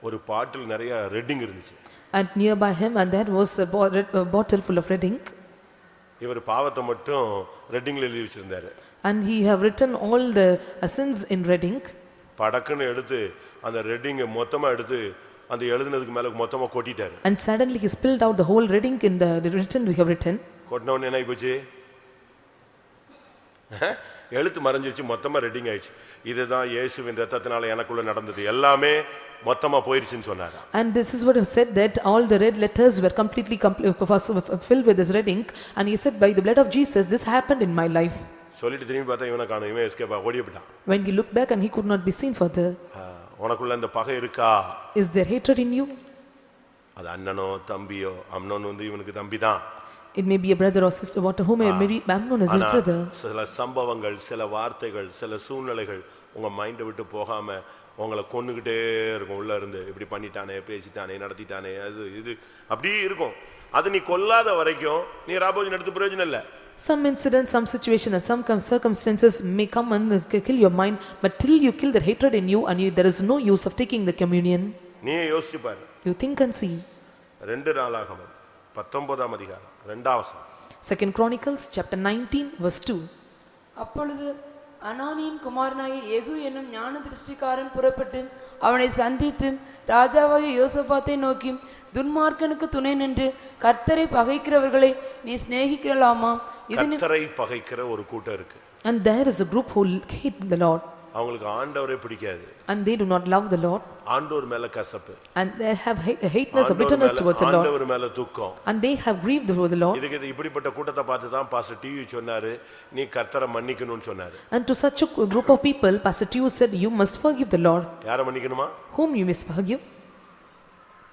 ஒரு பாட்டில் நிறைய ரெட்டிங் இருந்துச்சு And nearby him and there was a bottle full of red ink. இவர் பாவத்தை மட்டும் ரெட்டிங்ல எழுதி வச்சிருந்தாரு. And he have written all the uh, sins in red ink. படக்குன்னு எடுத்து அந்த ரெட்டிங்கை மொத்தமா எடுத்து அந்த எழுதுனதுக்கு மேல மொத்தமா கொட்டிட்டாரு. And suddenly he spilled out the whole reading in the written we have written. கொட்டின உடனே என்ன ஆகி போச்சு? அஹ், எழுத்து மறைஞ்சிருச்சு மொத்தமா ரெட்டிங் ஆயிடுச்சு. இதுதான் இயேசுவின் ரத்தத்தினால எனக்குள்ள நடந்தது. எல்லாமே மொத்தமா போயிருச்சுன்னு சொன்னாரு And this is what he said that all the red letters were completely compl- was filled with this red ink. And he said by the blood of Jesus, this happened in my life. சொல்லிட்டு திரும்பி பார்த்தா இவனை காணும் இவன் எஸ்கேப்பா ஓடி போயிட்டான் When he looked back and he could not be seen further. அஹ், உனக்குள்ள இந்த பகை இருக்கா Is there hatred in you? அது அண்ணனோ தம்பியோ அம்னோன் வந்து இவனுக்கு தம்பி தான் It may be a brother or sister, what whom maybe Amnon is his ஆனா brother. சில சம்பவங்கள் சில வார்த்தைகள் சில சூழ்நிலைகள் உங்க மைண்டை விட்டு போகாம உங்களை கொன்னுகிட்டே இருக்கும் உள்ள இருந்து இப்படி பண்ணிட்டானே பேசிட்டானே நடத்திட்டானே அது இது அப்படியே இருக்கும் அது நீ கொல்லாத வரைக்கும் நீ ராபோஜன் எடுத்து பிரயோஜனம் இல்ல Some incident, some situation and some circumstances may come and kill your mind, but till you kill the hatred in you and you, there is no use of taking the communion. நீ யோசிச்சு பாரு You think and see. ரெண்டு நாளாகமம் பத்தொன்பதாம் அதிகாரம் ரெண்டாவசம் Second Chronicles, chapter 19, verse 2. அப்பொழுது அனானியின் குமாரனாகிய எகு என்னும் ஞான திருஷ்டிக்காரன் புறப்பட்டு அவனை சந்தித்து ராஜாவாகிய யோசபாத்தை நோக்கி துன்மார்க்கனுக்கு துணை நின்று கர்த்தரை பகைக்கிறவர்களை நீ சிநேகிக்கலாமா? கத்தரை பகைக்கிற ஒரு கூட்டம் இருக்கு. And there is a group who hate the Lord. அவங்களுக்கு ஆண்டவரே பிடிக்காது and they do not love the Lord ஆண்டவர் மேல கசப்பு and they have ha- hateness ஆண்டவர் bitterness மேல- towards the Lord ஆண்டவர் மேல துக்கம் and they have grieved before the Lord. இதுக்கு இது இப்படிப்பட்ட கூட்டத்தை பார்த்து தான் பாஸ்டர் டிவி சொன்னாரு நீ கர்த்தரை மன்னிக்கணும்னு சொன்னாரு And to such a group of people, Pastor Teo said, you must forgive the Lord, யாரை மன்னிக்கணுமா whom you must forgive.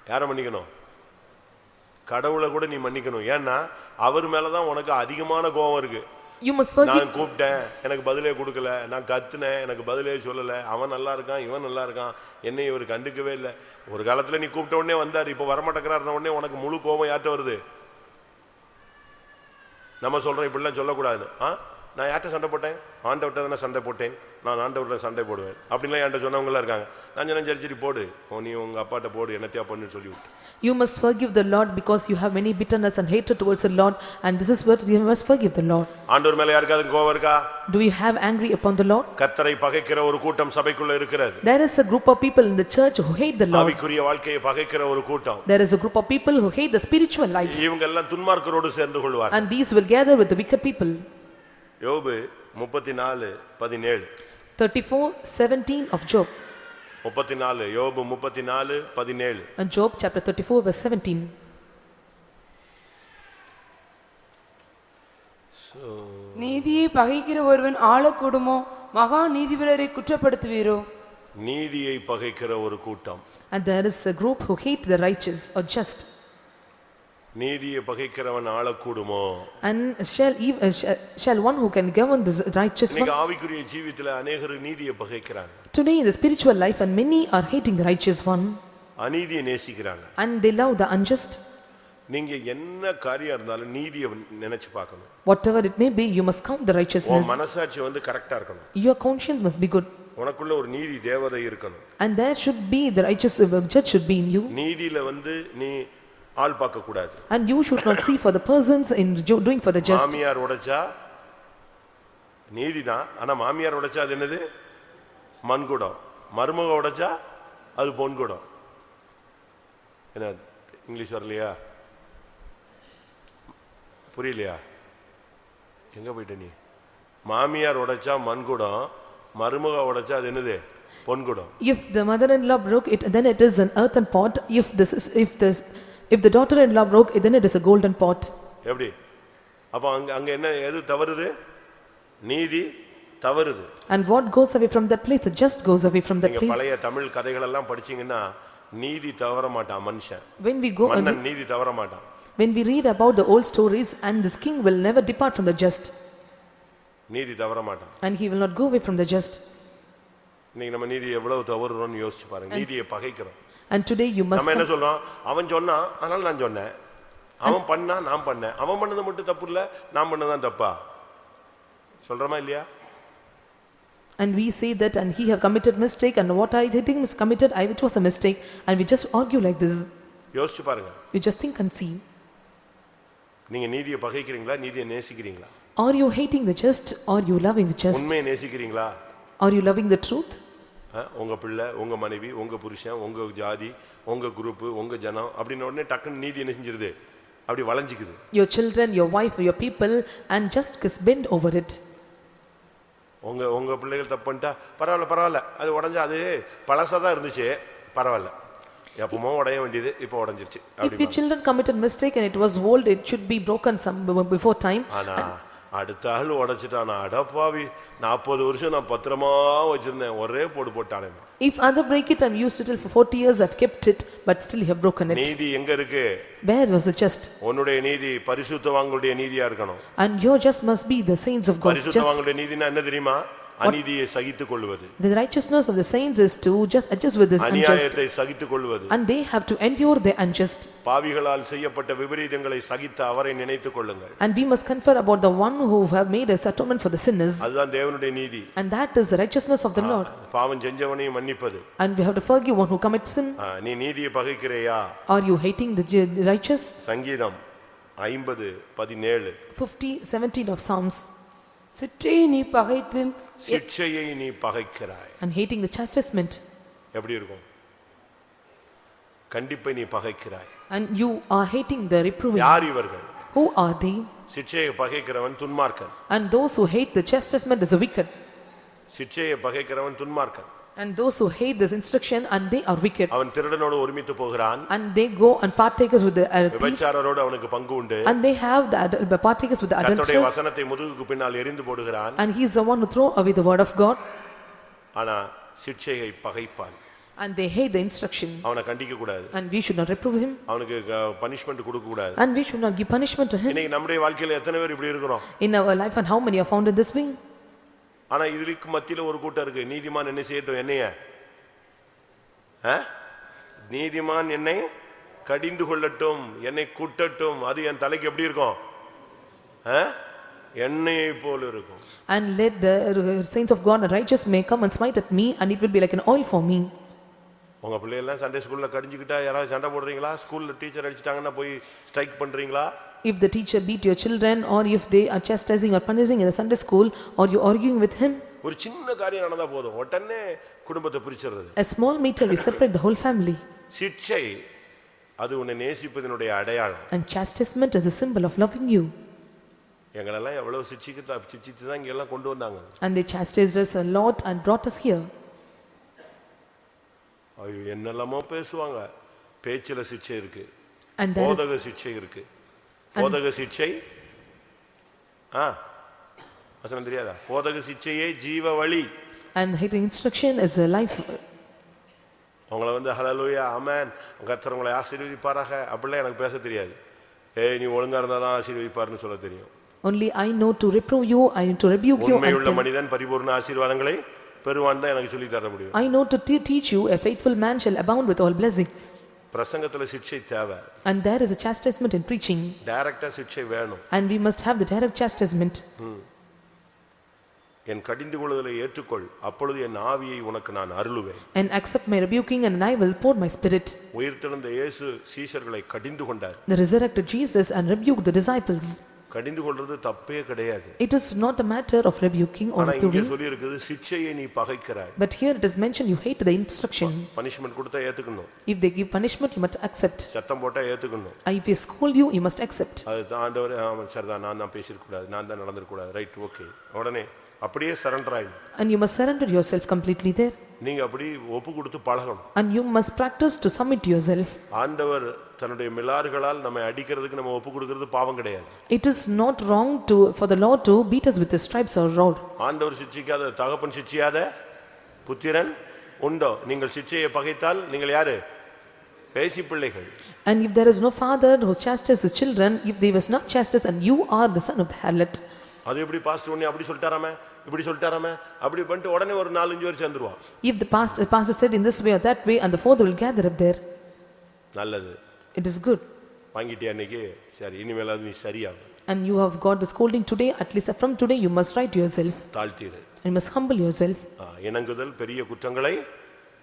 யாரை மன்னிக்கணும் கடவுளை கூட நீ மன்னிக்கணும் ஏன்னா அவர் மேலதான் உனக்கு அதிகமான கோபம் இருக்கு You must forgive. நான் கூப்பிட்டேன் எனக்கு பதிலே கொடுக்கல. நான் கத்துனேன் எனக்கு பதிலே சொல்லல. அவன் நல்லா இருக்கான் இவன் நல்லா இருக்கான். என்னை இவர் கண்டுக்கவே இல்லை. ஒரு காலத்துல நீ கூப்பிட்ட உடனே வந்தார். இப்ப வரமாட்டேங்கிறாருன உடனே உனக்கு முழு கோபம் யார்கிட்ட வருது? நம்ம சொல்றோம் இப்படிலாம் சொல்லக்கூடாது. ஆ? நான் யார்கிட்ட சண்டை போட்டேன் ஆண்டவர்கிட்ட தானே சண்டை போட்டேன் நான் ஆண்டவர்கிட்ட சண்டை போடுவேன் அப்படின்லாம் என்கிட்ட சொன்னவங்களாம் இருக்காங்க நான் சொன்னேன் சரி சரி போடு ஓ நீ உங்க அப்பாட்ட போடு என்னத்தையா பண்ணுன்னு சொல்லி விட்டு You must forgive the Lord because you have many bitterness and hatred towards the Lord and this is what you must forgive the Lord. ஆண்டவர் மேல யாருக்காவது கோபம் இருக்கா Do you have angry upon the Lord? கத்தரை பகைக்கிற ஒரு கூட்டம் சபைக்குள்ள இருக்கிறது There is a group of people in the church who hate the Lord. ஆவிக்குரிய வாழ்க்கையை பகைக்கிற ஒரு கூட்டம் There is a group of people who hate the spiritual life இவங்க எல்லாம் துன்மார்க்கரோடு சேர்ந்து கொள்வார் and these will gather with the wicked people. யோபு முப்பத்தி நாலு பதினேழு 34, 17 of Job. முப்பத்தி நாலு யோபு முப்பத்தி நாலு பதினேழு And Job chapter 34 verse 17. நீதியை பகைக்கிற ஒருவன் ஆளக்கூடுமோ மகா நீதிபரரை குற்றப்படுத்துவீரோ நீதியை பகைக்கிற ஒரு கூட்டம் And there is a group who hate the righteous or just. நீதியை பகைக்கிறவன் ஆளக்கூடுமோ And shall, ev- uh, shall- shall one who can govern this righteous one? இன்னைக்கு ஆவிக்குரிய ஜீவித்துல அநேகர் நீதியை பகைக்கிறாங்க Today in the spiritual life and many are hating the righteous one அநீதியை நேசிக்கிறாங்க and they love the unjust. நீங்க என்ன காரியம் இருந்தாலும் நீதியை நினைச்சு பார்க்கணும் Whatever it may be, you must count the உன் righteousness. மனசாட்சி வந்து கரெக்டா இருக்கணும் Your conscience must be good. உனக்குள்ள ஒரு நீதி தேவதை இருக்கணும் And there should be, the righteous uh, judge should be in you. நீதியில வந்து நீ ஆள் பார்க்க கூடாது. And you should not see for the persons in doing for the just. மாமியார் உடைச்சா நீதிதான். ஆனா மாமியார் உடைச்சா அது என்னது? மண்குடம். மருமக உடைச்சா அது பொன்குடம். என்ன இங்கிலீஷ் வரலையா? புரியலையா? எங்க போயிட்ட நீ? மாமியார் உடைச்சா மண்குடம் மருமக உடைச்சா அது என்னது? பொன்குடம். If the mother-in-law broke it, then it is an earthen pot. If this is, if this, if the daughter-in-law broke then it is a golden pot. எப்படி அப்ப அங்க அங்க என்ன எது தவறுது நீதி தவறுது And what goes away from that place, the just goes away from that நீங்க place. பழைய தமிழ் கதைகள் எல்லாம் படிச்சீங்கன்னா நீதி தவற மாட்டான் மனுஷன் When we go, மன்னன் நீதி தவற மாட்டான் when we read about the old stories, and this king will never depart from the just, நீதி தவற மாட்டான் and he will not go away from the just. இன்னைக்கு நம்ம நீதி எவ்வளவு தவறுறோம்னு யோசிச்சு பாருங்க நீதியை பகைக்கிறோம் And today you must, நம்ம என்ன சொல்றோம் அவன் சொன்னான் அதனால நான் சொன்னேன் அவன் பண்ணா நான் பண்ணேன் அவன் பண்ணது மட்டும் தப்பு இல்ல நான் பண்ணதான் தப்பா சொல்றமா இல்லையா and we say that, and he have committed mistake, and what I think is committed, I, it was a mistake, and we just argue like this. யோசிச்சு பாருங்க You just think and see. நீங்க நீதியை பகைக்கிறீங்களா நீதியை நேசிக்கிறீங்களா Are you hating the just, or you loving the just? உண்மையை நேசிக்கிறீங்களா Are you loving the truth? ஆ, உங்க பிள்ளை உங்க மனைவி உங்க புருஷன் உங்க ஜாதி உங்க குரூப் உங்க ஜனம் அப்படின்னு உடனே டக்குன்னு நீதி என்ன செஞ்சிருது? அப்படி வளைஞ்சிக்குது. Your children, your wife, your people and justice bend over it. உங்க உங்க பிள்ளைகள் தப்பு பண்ணிட்டா பரவாயில்ல பரவாயில்ல. அது உடஞ்சா அது பழசா தான் இருந்துச்சு. பரவாயில்ல. எப்பமோ உடைய வேண்டியது இப்போ உடஞ்சிருச்சு. If your children committed mistake and it was old, it should be broken some before time. ஆனா அடுத்த ஆள் உடைச்சிட்டானா அடப்பாவி நாற்பது வருஷம் நான் பத்திரமா வச்சிருந்தேன் ஒரே போடு போட்டானே If other break it and used it for forty years, I've kept it, but still you have broken it. நீதி எங்க இருக்கு Where was the just? உன்னுடைய நீதி பரிசுத்தவாங்களுடைய நீதியா இருக்கணும் And your just must be the saints of God's just. பரிசுத்தவாங்களுடைய நீதினா என்ன தெரியுமா அநீதியை சகித்துக் கொள்வது The righteousness of the saints is to just adjust with this unjust. அநியாயத்தை சகித்துக் கொள்வது And they have to endure the unjust. பாவிகளால் செய்யப்பட்ட விபரீதங்களை சகித்த அவரை நினைத்துக் கொள்ளுங்கள் And we must confer about the one who have made us atonement for the sinners. அதுதான் தேவனுடைய நீதி And that is the righteousness of the Lord. பாவம் செஞ்சவனையும் மன்னிப்பது And we have to forgive one who commits sin. ஆ, நீ நீதியை பகைக்கிறேயா Are you hating the ju- righteous? சங்கீதம் ஐம்பது பதினேழு 50, 17 of Psalms. சிற்றையை நீ பகைத்து சிக்ஷையை நீ பகைக்கிறாய் And hating the chastisement. எப்படி இருக்கும் கண்டிப்பை நீ பகைக்கிறாய் And you are hating the reproving. யார் இவர்கள் Who are they? சிக்ஷையை பகைக்கிறவன் துன்மார்க்கன் And those who hate the chastisement is a wicked. சிக்ஷையை பகைக்கிறவன் துன்மார்க்கன் And those who hate this instruction and they are wicked. அவன் திருடனோடு ஒருமித்து போகிறான் And they go and partakers with the uh, thieves. விபச்சாரரோடு அவனுக்கு பங்கு உண்டு And they have the ad- the partakers with the கர்த்தருடைய adulterers. வசனத்தை முதுகுக்கு பின்னால் எரிந்து போடுகிறான் And he is the one who throw away the word of God. ஆனா சிக்ஷையை பகைப்பான் And they hate the instruction. அவனை கண்டிக்க கூடாது And we should not reprove him. அவனுக்கு பனிஷ்மெண்ட் கொடுக்க கூடாது And we should not give punishment to him. இன்னைக்கு நம்முடைய வாழ்க்கையில எத்தனை பேர் இப்படி இருக்கிறோம் In our life and how many are found in this way? ஆனா இதுக்கு மத்தியில ஒரு கூட்டம் இருக்கு. நீதிமான் என்ன செய்யட்டும் என்னைய? நீதிமான் என்னை கடிந்து கொள்ளட்டும். என்னை குட்டட்டும். அது என் தலைக்கு எப்படி இருக்கும்? எண்ணெயை போல இருக்கும். And let the saints of God and righteous may come and smite at me and it will be like an oil for me. உங்க பிள்ளைகள்லாம் சண்டே ஸ்கூல்ல கடிஞ்சுக்கிட்டா யாராவது சண்டை போடுறீங்களா? ஸ்கூல்ல டீச்சர் அடிச்சிட்டாங்கன்னா போய் ஸ்ட்ரைக் பண்றீங்களா? If the teacher beat your children or if they are chastising or punishing in the Sunday school or you arguing with him, ஒரு சின்ன காரியம் நடந்தா போதும் உடனே குடும்பத்தை பிரிச்சிடுறது a small meter will separate the whole family. சிக்ஷை அது உன்னை நேசிப்பதனுடைய அடையாளம் And chastisement is a symbol of loving you. எங்களெல்லாம் எவ்வளவு சிச்சிக்கு தான் சிச்சித்து தான் இங்கெல்லாம் கொண்டு வந்தாங்க And they chastised us a lot and brought us here. ஐயோ என்னெல்லாமோ பேசுவாங்க பேச்சுல சிக்ஷை இருக்கு And there is, போதக சிக்ஷை இருக்கு போதக சிக்ஷை ஆ வசனம் தெரியாதா போதக சிக்ஷையே ஜீவ வழி and the instruction is a life. உங்களை வந்து ஹலலூயா அமேன் கர்த்தர் உங்களை ஆசீர்வதிப்பாராக அப்படிலாம் எனக்கு பேச தெரியாது ஏய் நீ ஒழுங்கா இருந்தா தான் ஆசீர்வதிப்பாருன்னு சொல்ல தெரியும் Only I know to reprove you, I know to rebuke you and உண்மையுள்ள tell. மனிதன் பரிபூர்ண ஆசீர்வாதங்களை பெறுவான் தான் எனக்கு சொல்லி தர முடியும் I know to te- teach you, a faithful man shall abound with all blessings. பிரசங்கத்துல சிக்ஷை தேவை And there is a chastisement in preaching, டைரக்டா சிக்ஷை வேணும் and we must have the direct chastisement. என் கடிந்து கொள்ளுதலை ஏற்றுக்கொள் அப்பொழுது என் ஆவியை உனக்கு நான் அருளுவேன் And accept my rebuking, and I will pour my spirit. உயிர்த்தெழுந்த இயேசு சீஷர்களை கடிந்து கொண்டார் The resurrected Jesus and rebuked the disciples. கடிந்து கொள்றது தப்பே கிடையாது It is not a matter of rebuking or ஆனா இங்க reproving, சொல்லி இருக்குது சிக்ஷையை நீ பகைக்கிறாய் but here it is mentioned you hate the instruction. Punishment கொடுத்தா ஏத்துக்கணும் If they give punishment, you must accept. சத்தம் போட்டா ஏத்துக்கணும் Uh, If they scold you, you must accept. அது ஆண்டவர் ஆமா சரிதான் நான் தான் பேசியிருக்க கூடாது நான் தான் நடந்திருக்க கூடாது ரைட் ஓகே உடனே அப்படியே சரண்டர் ஆயிடும் And you must surrender yourself completely there. நீங்க அப்படி ஒப்பு கொடுத்து பழகணும் And you must practice to submit yourself. ஆண்டவர் தன்னுடைய மிலாறுகளால் நம்ம அடிக்கிறதுக்கு நம்ம ஒப்பு கொடுக்கிறது பாவம் கிடையாது It is not wrong to, for the Lord to beat us with the stripes or rod. ஆண்டவர் சிட்சிக்காத தகப்பன் சிட்சியாத புத்திரன் உண்டோ நீங்கள் சிட்சையை பகைத்தால் நீங்கள் யாரு பேசி பிள்ளைகள் And if there is no father who chastises his children, if they was not chastised, and you are the son of the harlot. அது எப்படி பாஸ்டர் உடனே அப்படி சொல்லிட்டாராமே இப்படி சொல்லிட்டாராமே அப்படி பண்ணிட்டு உடனே ஒரு நாலஞ்சு பேர் சேர்ந்துருவான் If the pastor, pastor said in this way or that way, and the father will gather up there, நல்லது it is good. வாங்கிட்டியா இன்னைக்கு சரி இனிமேலாவது நீ சரியாகும் And you have got the scolding today, at least from today, you must right yourself. தாழ்த்தீரு You must humble yourself. ஆ, இணங்குதல் பெரிய குற்றங்களை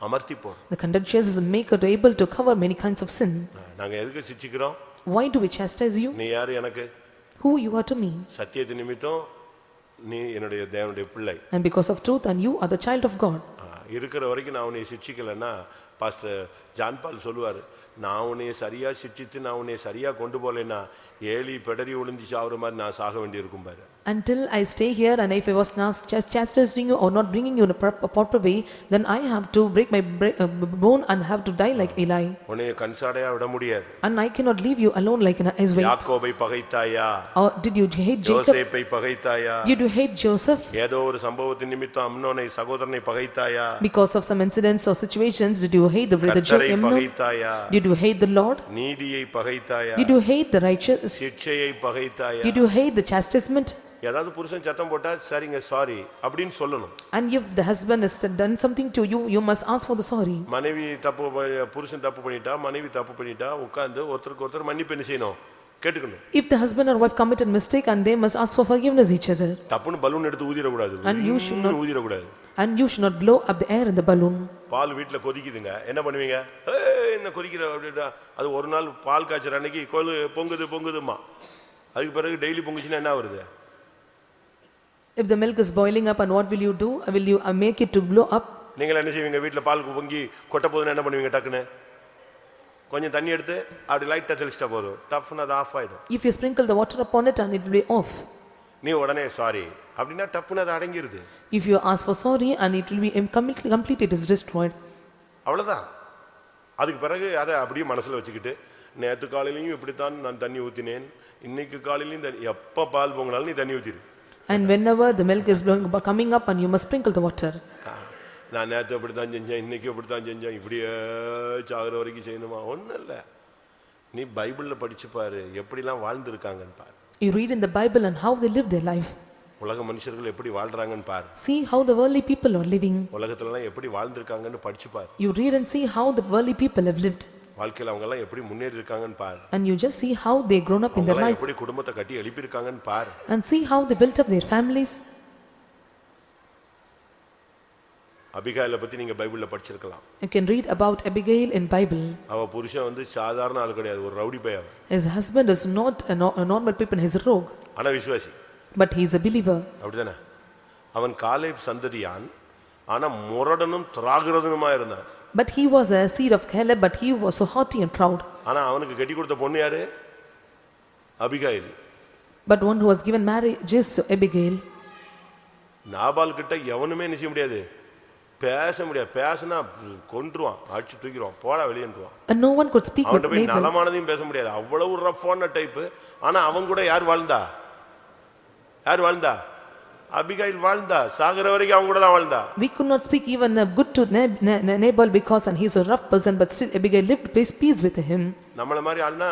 அமர்த்தி போடும் The conduct is a maker to able to cover many kinds of sin. ஆ, நாங்க எதுக்கு சிச்சிக்கிறோம் Why do we chastise you? நீ யாரு எனக்கு Who you are to me? சத்தியத்து நிமித்தம் நீ என்னுடைய தேவனுடைய பிள்ளை And because of truth, and you are the child of God. ஆ, இருக்கிற வரைக்கும் நான் உன்னை சிட்சிக்கலைன்னா பாஸ்டர் ஜான் பால் சொல்லுவார் நான் உன்னைய சரியாக சிக்ஷித்து நான் உன்னைய சரியாக கொண்டு போகலைன்னா ஏலி பெடரி ஒளிஞ்சு சாகுற மாதிரி நான் சாக வேண்டியிருக்கும் பாரு. Until I stay here and if I was not chas- chastising you or not bringing you in a prop- proper way, then I have to break my bre- uh, b- bone and have to die like Eli. உன்னைய கண்சாடையா விட முடியாது And I cannot leave you alone like an Israel. யாக்கோபை பகைத்தாயா Or did you hate Jacob? யோசேப்பை பகைத்தாயா Did you hate Joseph? ஏதோ ஒரு சம்பவத்தின் நிமித்தம் அம்னோனை சகோதரனை பகைத்தாயா Because of some incidents or situations, did you hate the brother கர்த்தரை Jacob? பகைத்தாயா Did you hate the Lord? நீதியை பகைத்தாயா Did you hate the righteous? சிக்ஷையை பகைத்தாயா Did you hate the chastisement? ஏதாவது புருஷன் சத்தம் போட்டா சரிங்க சாரி அப்படின்னு சொல்லணும். And if the husband has done something to you, you must ask for the sorry. மனைவி தப்பு புருஷன் தப்பு பண்ணிட்டா மனைவி தப்பு பண்ணிட்டா உட்கார்ந்து ஒருத்தருக்கு ஒருத்தர் மன்னிப்பு என்ன செய்யணும்? கேட்டுக்கணும். If the husband or wife committed mistake and they must ask for forgiveness each other. தப்புன்னு பலூன் எடுத்து ஊதிடக்கூடாது. And you should not- ஊதிடக்கூடாது. And you should not blow up the air in the balloon. பால் வீட்டுல கொதிக்குதுங்க. என்ன பண்ணுவீங்க? "ஏய், என்ன கொதிக்கிற அப்படின்னா அது ஒரு நாள் பால் காய்ச்சற அன்னைக்கு பொங்குது பொங்குதுமா அதுக்கு பிறகு டெய்லி பொங்குச்சுன்னா என்ன வருது If the milk is boiling up and what will you do? Will you uh, make it to blow up? நீங்கள் என்ன செய்வீங்க? வீட்டுல பால் பொங்கி கொட்ட போதுன்னு என்ன பண்ணுவீங்க? டக்குன்னு கொஞ்சம் தண்ணி எடுத்து அப்படி லைட்டா தெளிச்சிட்டா போதும். டஃப்னு அது ஆஃப் ஆயிடும். If you sprinkle the water upon it and it will be off. நீ உடனே சாரி அப்படின்னா டப்புன்னு அது அடங்கிருது. If you ask for sorry and it will be im- completely, complete, it is destroyed. அவ்வளவுதான். அதுக்கு பிறகு அதை அப்படியே மனசுல வச்சுக்கிட்டு நேத்து காலையிலையும் இப்படித்தான் நான் தண்ணி ஊத்தினேன். இன்னைக்கு காலையிலையும் தண்ணி எப்ப பால் பொங்கினாலும் நீ தண்ணி ஊத்திரு. And whenever the milk is blowing, coming up and you must sprinkle the water. ஆ, நான் நேத்து அப்படித்தான் செஞ்சேன் இன்னைக்கு அப்படித்தான் செஞ்சேன் இப்படியே சாகுற வரைக்கும் செய்யணுமா ஒண்ணும் இல்ல நீ பைபிள்ல படிச்சு பாரு எப்படிலாம் வாழ்ந்திருக்காங்கன்னு பாரு You read in the Bible and how they live their life. உலக மனுஷர்கள் எப்படி வாழ்றாங்கன்னு பாரு See how the worldly people are living. உலகத்துலலாம் எப்படி வாழ்ந்திருக்காங்கன்னு படிச்சு பாரு You read and see how the worldly people have lived. வாழ்க்கையில அவங்க எல்லாம் எப்படி முன்னேறி இருக்காங்கன்னு பாரு And you just see how they grown up in their life. எப்படி குடும்பத்தை கட்டி எழுப்பியிருக்காங்கன்னு பாரு And see how they built up their families. அபிகாயில பத்தி நீங்க பைபிள்ல படிச்சிருக்கலாம் You can read about Abigail in Bible. அவ புருஷன் வந்து சாதாரண ஆள் கிடையாது ஒரு ரவுடி பையன். His husband is not a, no- a normal people, he's a rogue. ஆனா விசுவாசி But he is a believer. அப்படிதானே அவன் காலை சந்ததியான் ஆனா முரடனும் திராகிரதனுமா இருந்தான் But he was a seed of Caleb, but he was so haughty and proud. ஆனா அவனுக்கு கட்டி கொடுத்த பொண்ணு யாரு? Abigail. But one who was given marriage is Abigail. Nabal கிட்ட எவனுமே செய்ய முடியாது. பேச முடியாது. பேசினா கொன்றுவான். அடிச்சு தூக்கிடுவான். போடா வெளியேன்றுவான் no one could speak with Nabal. நலமானதையும் பேச முடியாது. அவ்வளவு ரஃப்பான டைப்பு ஆனா அவன் கூட யார் வாழ்ந்தா? யார் வாழ்ந்தா? அபிகாயில் வாழ்ந்தா சாகுற வரைக்கும் அவங்க கூட தான் வாழ்ந்தா We could not speak even uh, good to Nab- Na- Na- Nabal because and he's a rough person, but still Abigail lived peace, peace with him. நம்மள மாதிரி ஆள்னா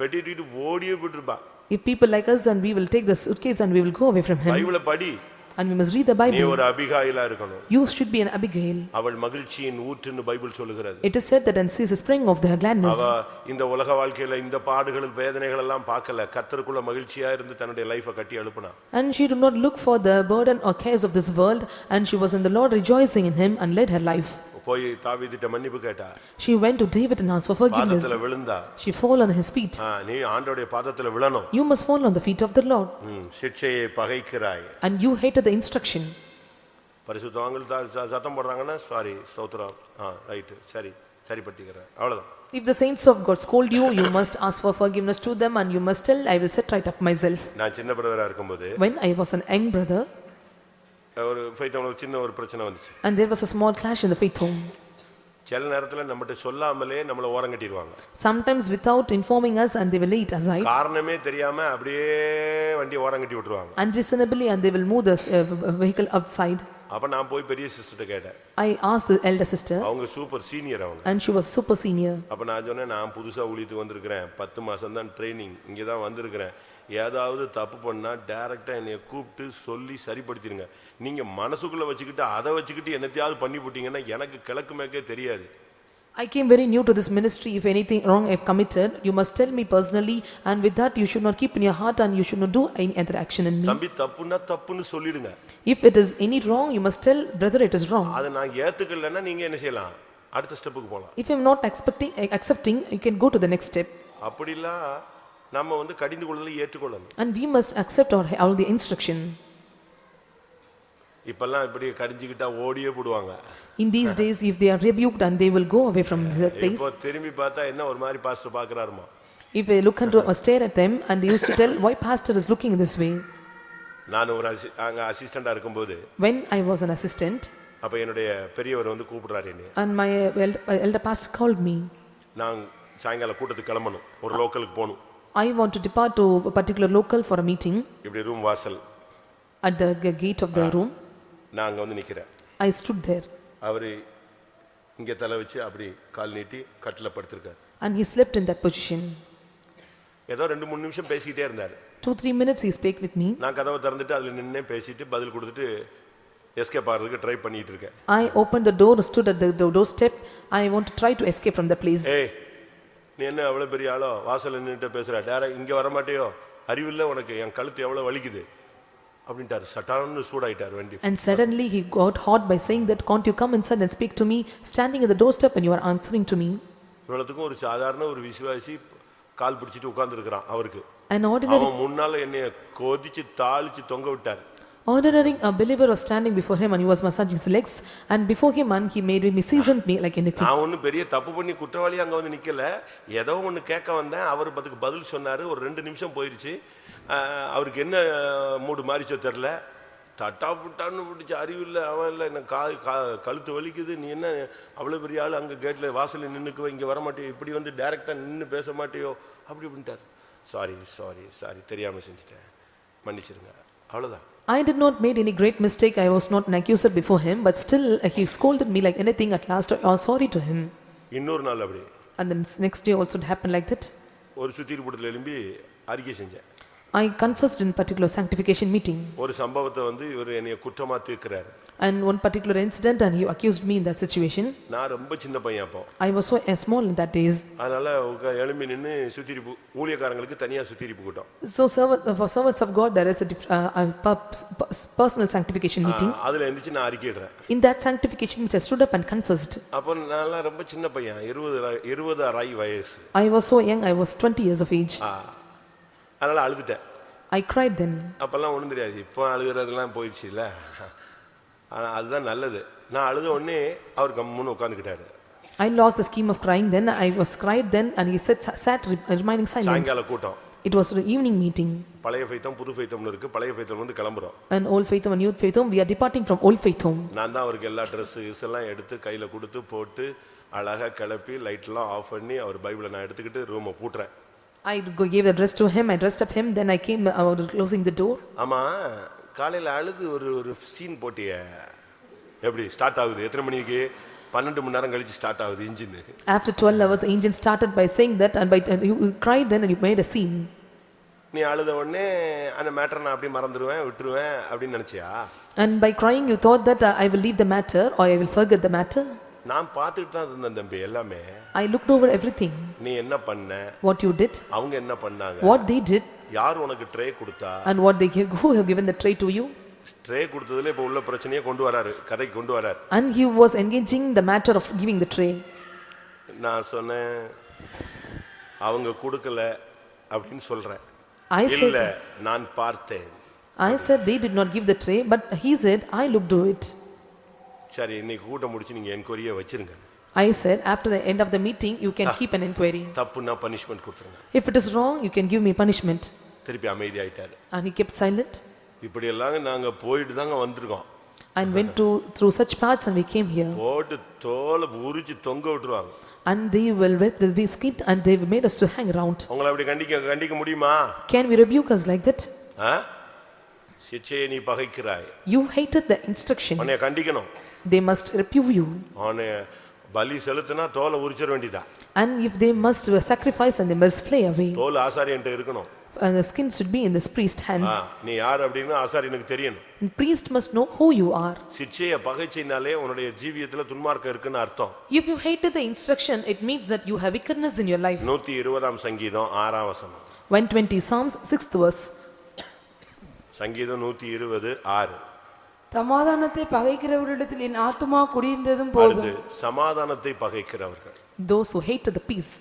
பெட்டி தூக்கிட்டு ஓடியே போயிட்டு If people like us and we will take the suitcase and we will go away from him பைபிளை படி and we must read the நீ Bible. ஒரு அபிகாயிலா இருக்கணும் You should be an Abigail. அவள் மகிழ்ச்சியின் ஊற்றுன்னு பைபிள் சொல்லுகிறது It is said that and sees the spring of their gladness. அவ இந்த உலக வாழ்க்கையில இந்த பாடுகள் வேதனைகள் எல்லாம் பார்க்கல கர்த்தருக்குள்ள மகிழ்ச்சியா இருந்து தன்னுடைய லைஃபை கட்டி எழுப்புனா And she did not look for the burden or cares of this world and she was in the Lord rejoicing in him and led her life. போய் தாவீதிட்ட மன்னிப்பு கேட்டா She went to David and asked for forgiveness. பாதத்துல விழுந்தா She fall on his feet. நீ ஆண்டோடைய பாதத்துல விழணும் You must fall on the feet of the Lord. ம், சிட்சையை பகைக்கிறாய் And you hated the instruction. பரிசுத்தவான்கள் தா- ச- சத்தம் போடுறாங்கன்னா சாரி ஸ்தோத்திரம் ஆ ரைட்டு சரி சரிப்படுத்திக்கிறேன் அவ்வளவுதான் If the saints of God scold you, you must ask for forgiveness to them and you must tell, I will set right up myself. நான் சின்ன பிரதரா இருக்கும்போது When I was an young brother ஒரு ஃபைட் ஒரு சின்ன ஒரு பிரச்சனை வந்துச்சு. And there was a small clash in the faith home. சில நேரத்துல நம்மகிட்ட சொல்லாமலே நம்மள ஓரம் கட்டிடுவாங்க. Sometimes without informing us and they will it aside காரணமே தெரியாம அப்படியே வண்டியை ஓரம் கட்டி விட்டுருவாங்க. Unreasonably and they will move the uh, vehicle outside. அப்ப நான் போய் பெரிய சிஸ்டர்ட்ட கேட்டேன். I asked the elder sister. அவங்க சூப்பர் சீனியர் அவங்க. And she was super senior. அப்ப நான் சொன்னேன் நான் புதுசா ஊழியத்துக்கு வந்திருக்கிறேன். பத்து மாசம் தான் ட்ரைனிங் இங்கே தான் வந்திருக்கிறேன். ஏதாவது தப்பு பண்ணா டைரக்டா என்னைய கூப்பிட்டு சொல்லி சரிப்படுத்திடுங்க நீங்க மனசுக்குள்ள வச்சுக்கிட்டு அதை வச்சுக்கிட்டு என்னத்தையாவது பண்ணி போட்டீங்கன்னா எனக்கு கிழக்கு மேற்கே தெரியாது I came very new to this ministry. If anything wrong I have committed, you must tell me personally and with that you should not keep in your heart and you should not do any other action in me. தம்பி தப்புன்னா தப்புன்னு சொல்லிடுங்க If it is any wrong, you must tell brother it is wrong. அதை நான் ஏத்துக்கலைன்னா நீங்க என்ன செய்யலாம் அடுத்த ஸ்டெப்புக்கு போகலாம் If I am not expecting, accepting, you can go to the next step. அப்படிலாம் நம்ம வந்து கடிந்து கொள்ளலை ஏற்றுக்கொள்ளணும் And we must accept or all the instruction. இப்பெல்லாம் இப்படி கடிஞ்சுக்கிட்டா ஓடியே போடுவாங்க In these days, if they are rebuked and they will go away from that place. இப்போ திரும்பி பார்த்தா என்ன ஒரு மாதிரி பாஸ்டர் பாக்குறாருமா If they look into or stare at them and they used to tell, why pastor is looking in this way? நான் ஒரு அங்க அசிஸ்டண்டா இருக்கும்போது When I was an assistant அப்ப என்னுடைய பெரியவர் வந்து கூப்பிடுறாரு என்னைய and my elder pastor called me. நான் சாயங்காலம் கூட்டத்துக்கு கிளம்பணும் ஒரு லோக்கலுக்கு போகணும் I want to depart to a particular local for a meeting இப்படி ரூம் வாசல் at the g- gate of the room. நான் அங்க வந்து நிக்கிறேன் I stood there அவரு இங்க தலை வச்சு அப்படி கால் நீட்டி கட்டில படுத்திருக்காரு and he slept in that position. ஏதோ ரெண்டு மூணு நிமிஷம் பேசிக்கிட்டே இருந்தாரு Two, three minutes he spake with me. நான் கதவை திறந்துட்டு அதுல நின்னே பேசிட்டு பதில் கொடுத்துட்டு எஸ்கேப் ஆகிறதுக்கு ட்ரை பண்ணிட்டு இருக்கேன் I opened the door, stood at the the doorstep. I want to try to escape from the place. ஏய் நீ என்ன அவ்வளவு பெரிய ஆளோ? வாசல்ல நின்னுட்டு பேசுற. டேரக்ட் இங்க வர மாட்டியோ அறிவில்ல உனக்கு. என் கழுத்து எவ்வளவு வலிக்குது? அப்படின்ட்டாரு. சட்டான்னு சூடாயிட்டார் வண்டி. And suddenly he got hot by saying that, can't you come inside and speak to me, standing at the doorstep and you are answering to me? இவ்வளவுக்கும் ஒரு சாதாரண ஒரு விசுவாசி கால் பிடிச்சிட்டு உட்கார்ந்துருக்கிறான் அவருக்கு. An ordinary, அவன் முன்னால என்னைய கொதிச்சு தாளிச்சு தொங்க விட்டார். Ordinary a believer was standing before him and he was massaging his legs. And before him and he made me seasoned me like anything. நான் ஒன்றும் பெரிய தப்பு பண்ணி குற்றவாளி அங்கே வந்து நிற்கல ஏதோ ஒன்று கேட்க வந்தேன். அவர் அதுக்கு பதில் சொன்னார். ஒரு ரெண்டு நிமிஷம் போயிடுச்சு அவருக்கு என்ன மூடு மாறிச்சோ தெரில தட்டா புட்டான்னு பிடிச்ச அறிவு இல்லை அவன் இல்லை. என்ன கா கா- கழுத்து வலிக்குது. நீ என்ன அவ்வளோ பெரிய ஆள்? அங்கே கேட்டில் வாசலில் நின்றுக்குவ இங்கே வர மாட்டியோ? இப்படி வந்து டைரெக்டாக நின்று பேச மாட்டியோ? அப்படி பண்ணிட்டார் சாரி சாரி சாரி தெரியாமல் செஞ்சுட்டேன். மன்னிச்சிருங்க. அவ்வளோதான் I did not made any great mistake. I was not an accuser before him, but still uh, he scolded me like anything. At last I was sorry to him. இன்னொரு நாள் அப்படி And then next day also it happened like that. ஒரு சுத்திரி கூட்டத்தில் எழும்பி அறிக்கை செஞ்சேன் I confessed in particular sanctification meeting. ஒரு சம்பவத்தை வந்து இவர் என்னைய குற்றமா தீர்க்கிறாரு And one particular incident and he accused me in that situation. நான் ரொம்ப சின்ன பையன் அப்போ I was so uh, small in that days. அதனால எழும்பி நின்று சுத்திரிப்பு ஊழியக்காரங்களுக்கு தனியா சுத்திரிப்பு கூட்டம் So servant, for servants of God there is a uh, pers- personal sanctification meeting. அதுல எந்திரிச்சு நான் அறிக்கையிடுறேன் In that sanctification which I stood up and confessed. அப்போ நான்லாம் ரொம்ப சின்ன பையன் இருபது ர- இருபது அரை வயசு I was so young, I was 20 years of age. அதனால அழுதுட்டேன் I cried then. அப்பெல்லாம் ஒண்ணும் தெரியாது இப்போ அழுகிறதெல்லாம் போயிடுச்சு இல்ல ஆனா அதுதான் நல்லது நான் அழுத உடனே அவர் கம்முன்னு உட்காந்துக்கிட்டாரு I lost the scheme of crying then. I was cried then and he sat, sat re- remaining silent. சாயங்கால கூட்டம் It was an evening meeting. பழைய ஃபைத்தம் புது ஃபைத்தம்னு இருக்கு பழைய ஃபைத்தம் வந்து கிளம்புறோம் And old faith home and youth faith home, we are departing from old faith home. நான் தான் அவருக்கு எல்லா ட்ரெஸ் எல்லாம் எடுத்து கையில கொடுத்து போட்டு அழகா கிளப்பி லைட்லாம் ஆஃப் பண்ணி அவர் பைபிளை நான் எடுத்துக்கிட்டு ரூமை பூட்டுறேன் I go- gave the dress to him, I dressed up him, then I came out closing the door. ஆமா காலையில அழுது ஒரு ஒரு சீன் போட்டிய எப்படி ஸ்டார்ட் ஆகுது எத்தனை மணிக்கு பன்னெண்டு மணி நேரம் கழிச்சு ஸ்டார்ட் ஆகுது engine After 12 hours, the engine started by saying that and by, and you you cried then and you made a scene. நீ அழுத உடனே அந்த மேட்டரை நான் அப்படியே மறந்துடுவேன் விட்டுருவேன் அப்படின்னு நினைச்சியா by crying, you thought that uh, I will leave the matter or I will forget the matter. நான் பார்த்துட்டு தான் இருந்தேன் தம்பி எல்லாமே I looked over everything, நீ என்ன பண்ண what you did, அவங்க என்ன பண்ணாங்க what they did, யார் உனக்கு ட்ரே கொடுத்தா and what they gave, who have given the tray to you. Tray கொடுத்ததுல இப்ப உள்ள பிரச்சனையை கொண்டு வராரு கதைக்கு கொண்டு வராரு And he was engaging the matter of giving the tray. நான் சொன்னேன் அவங்க கொடுக்கல அப்படின்னு சொல்றேன் I இல்ல said, நான் பார்த்தேன் I said they did not give the tray, but he said, I looked to it. சரி இன்னைக்கு கூட்டம் முடிச்சு நீங்க என்கொயரியை வச்சிருங்க I said, after the end of the meeting, you can keep an inquiry. தப்புன்னா பனிஷ்மெண்ட் கொடுத்துருங்க If it is wrong, you can give me punishment. திருப்பி அமைதி ஆயிட்டாரு And he kept silent இப்படி எல்லாம் நாங்க போயிட்டு தாங்க வந்திருக்கோம் and went to, through such paths and we came here. போட்டு தோலை உரிச்சு தொங்க விட்டுருவாங்க And they will whip the we skinned and they made us to hang around. உங்களை அப்படி கண்டிக்க கண்டிக்க முடியுமா Can we rebuke us like that? ஆ? சிச்சையை நீ பகைக்கிறாய் You hated the instruction. உன்னைய கண்டிக்கணும் They must rebuke you. அவனை பலி செலுத்தினா தோலை உரிச்சிட வேண்டியதா And if they must sacrifice and they must fly away. தோல் ஆசாரியன்ட்ட இருக்கணும் And the skin should be in this priest's hands. ஆ, நீ யார் அப்படின்னு ஆசாரியனுக்கு தெரியணும் And priest must know who you are. சிச்சையை பகைச்சினாலே உன்னுடைய ஜீவியத்துல துன்மார்க்கம் இருக்குன்னு அர்த்தம் If you hated the instruction, it means that you have wickedness in your life. நூத்தி இருபதாம் சங்கீதம் ஆறாம் வசனம் 120 Psalms, 6th verse. சங்கீதம் நூத்தி இருபது ஆறு சமாதானத்தை பகைக்கிறவரிடத்தில் என் ஆத்துமா குடியிருந்ததும் போதும் சமாதானத்தை பகைக்கிறவர்கள் Those who hated the peace.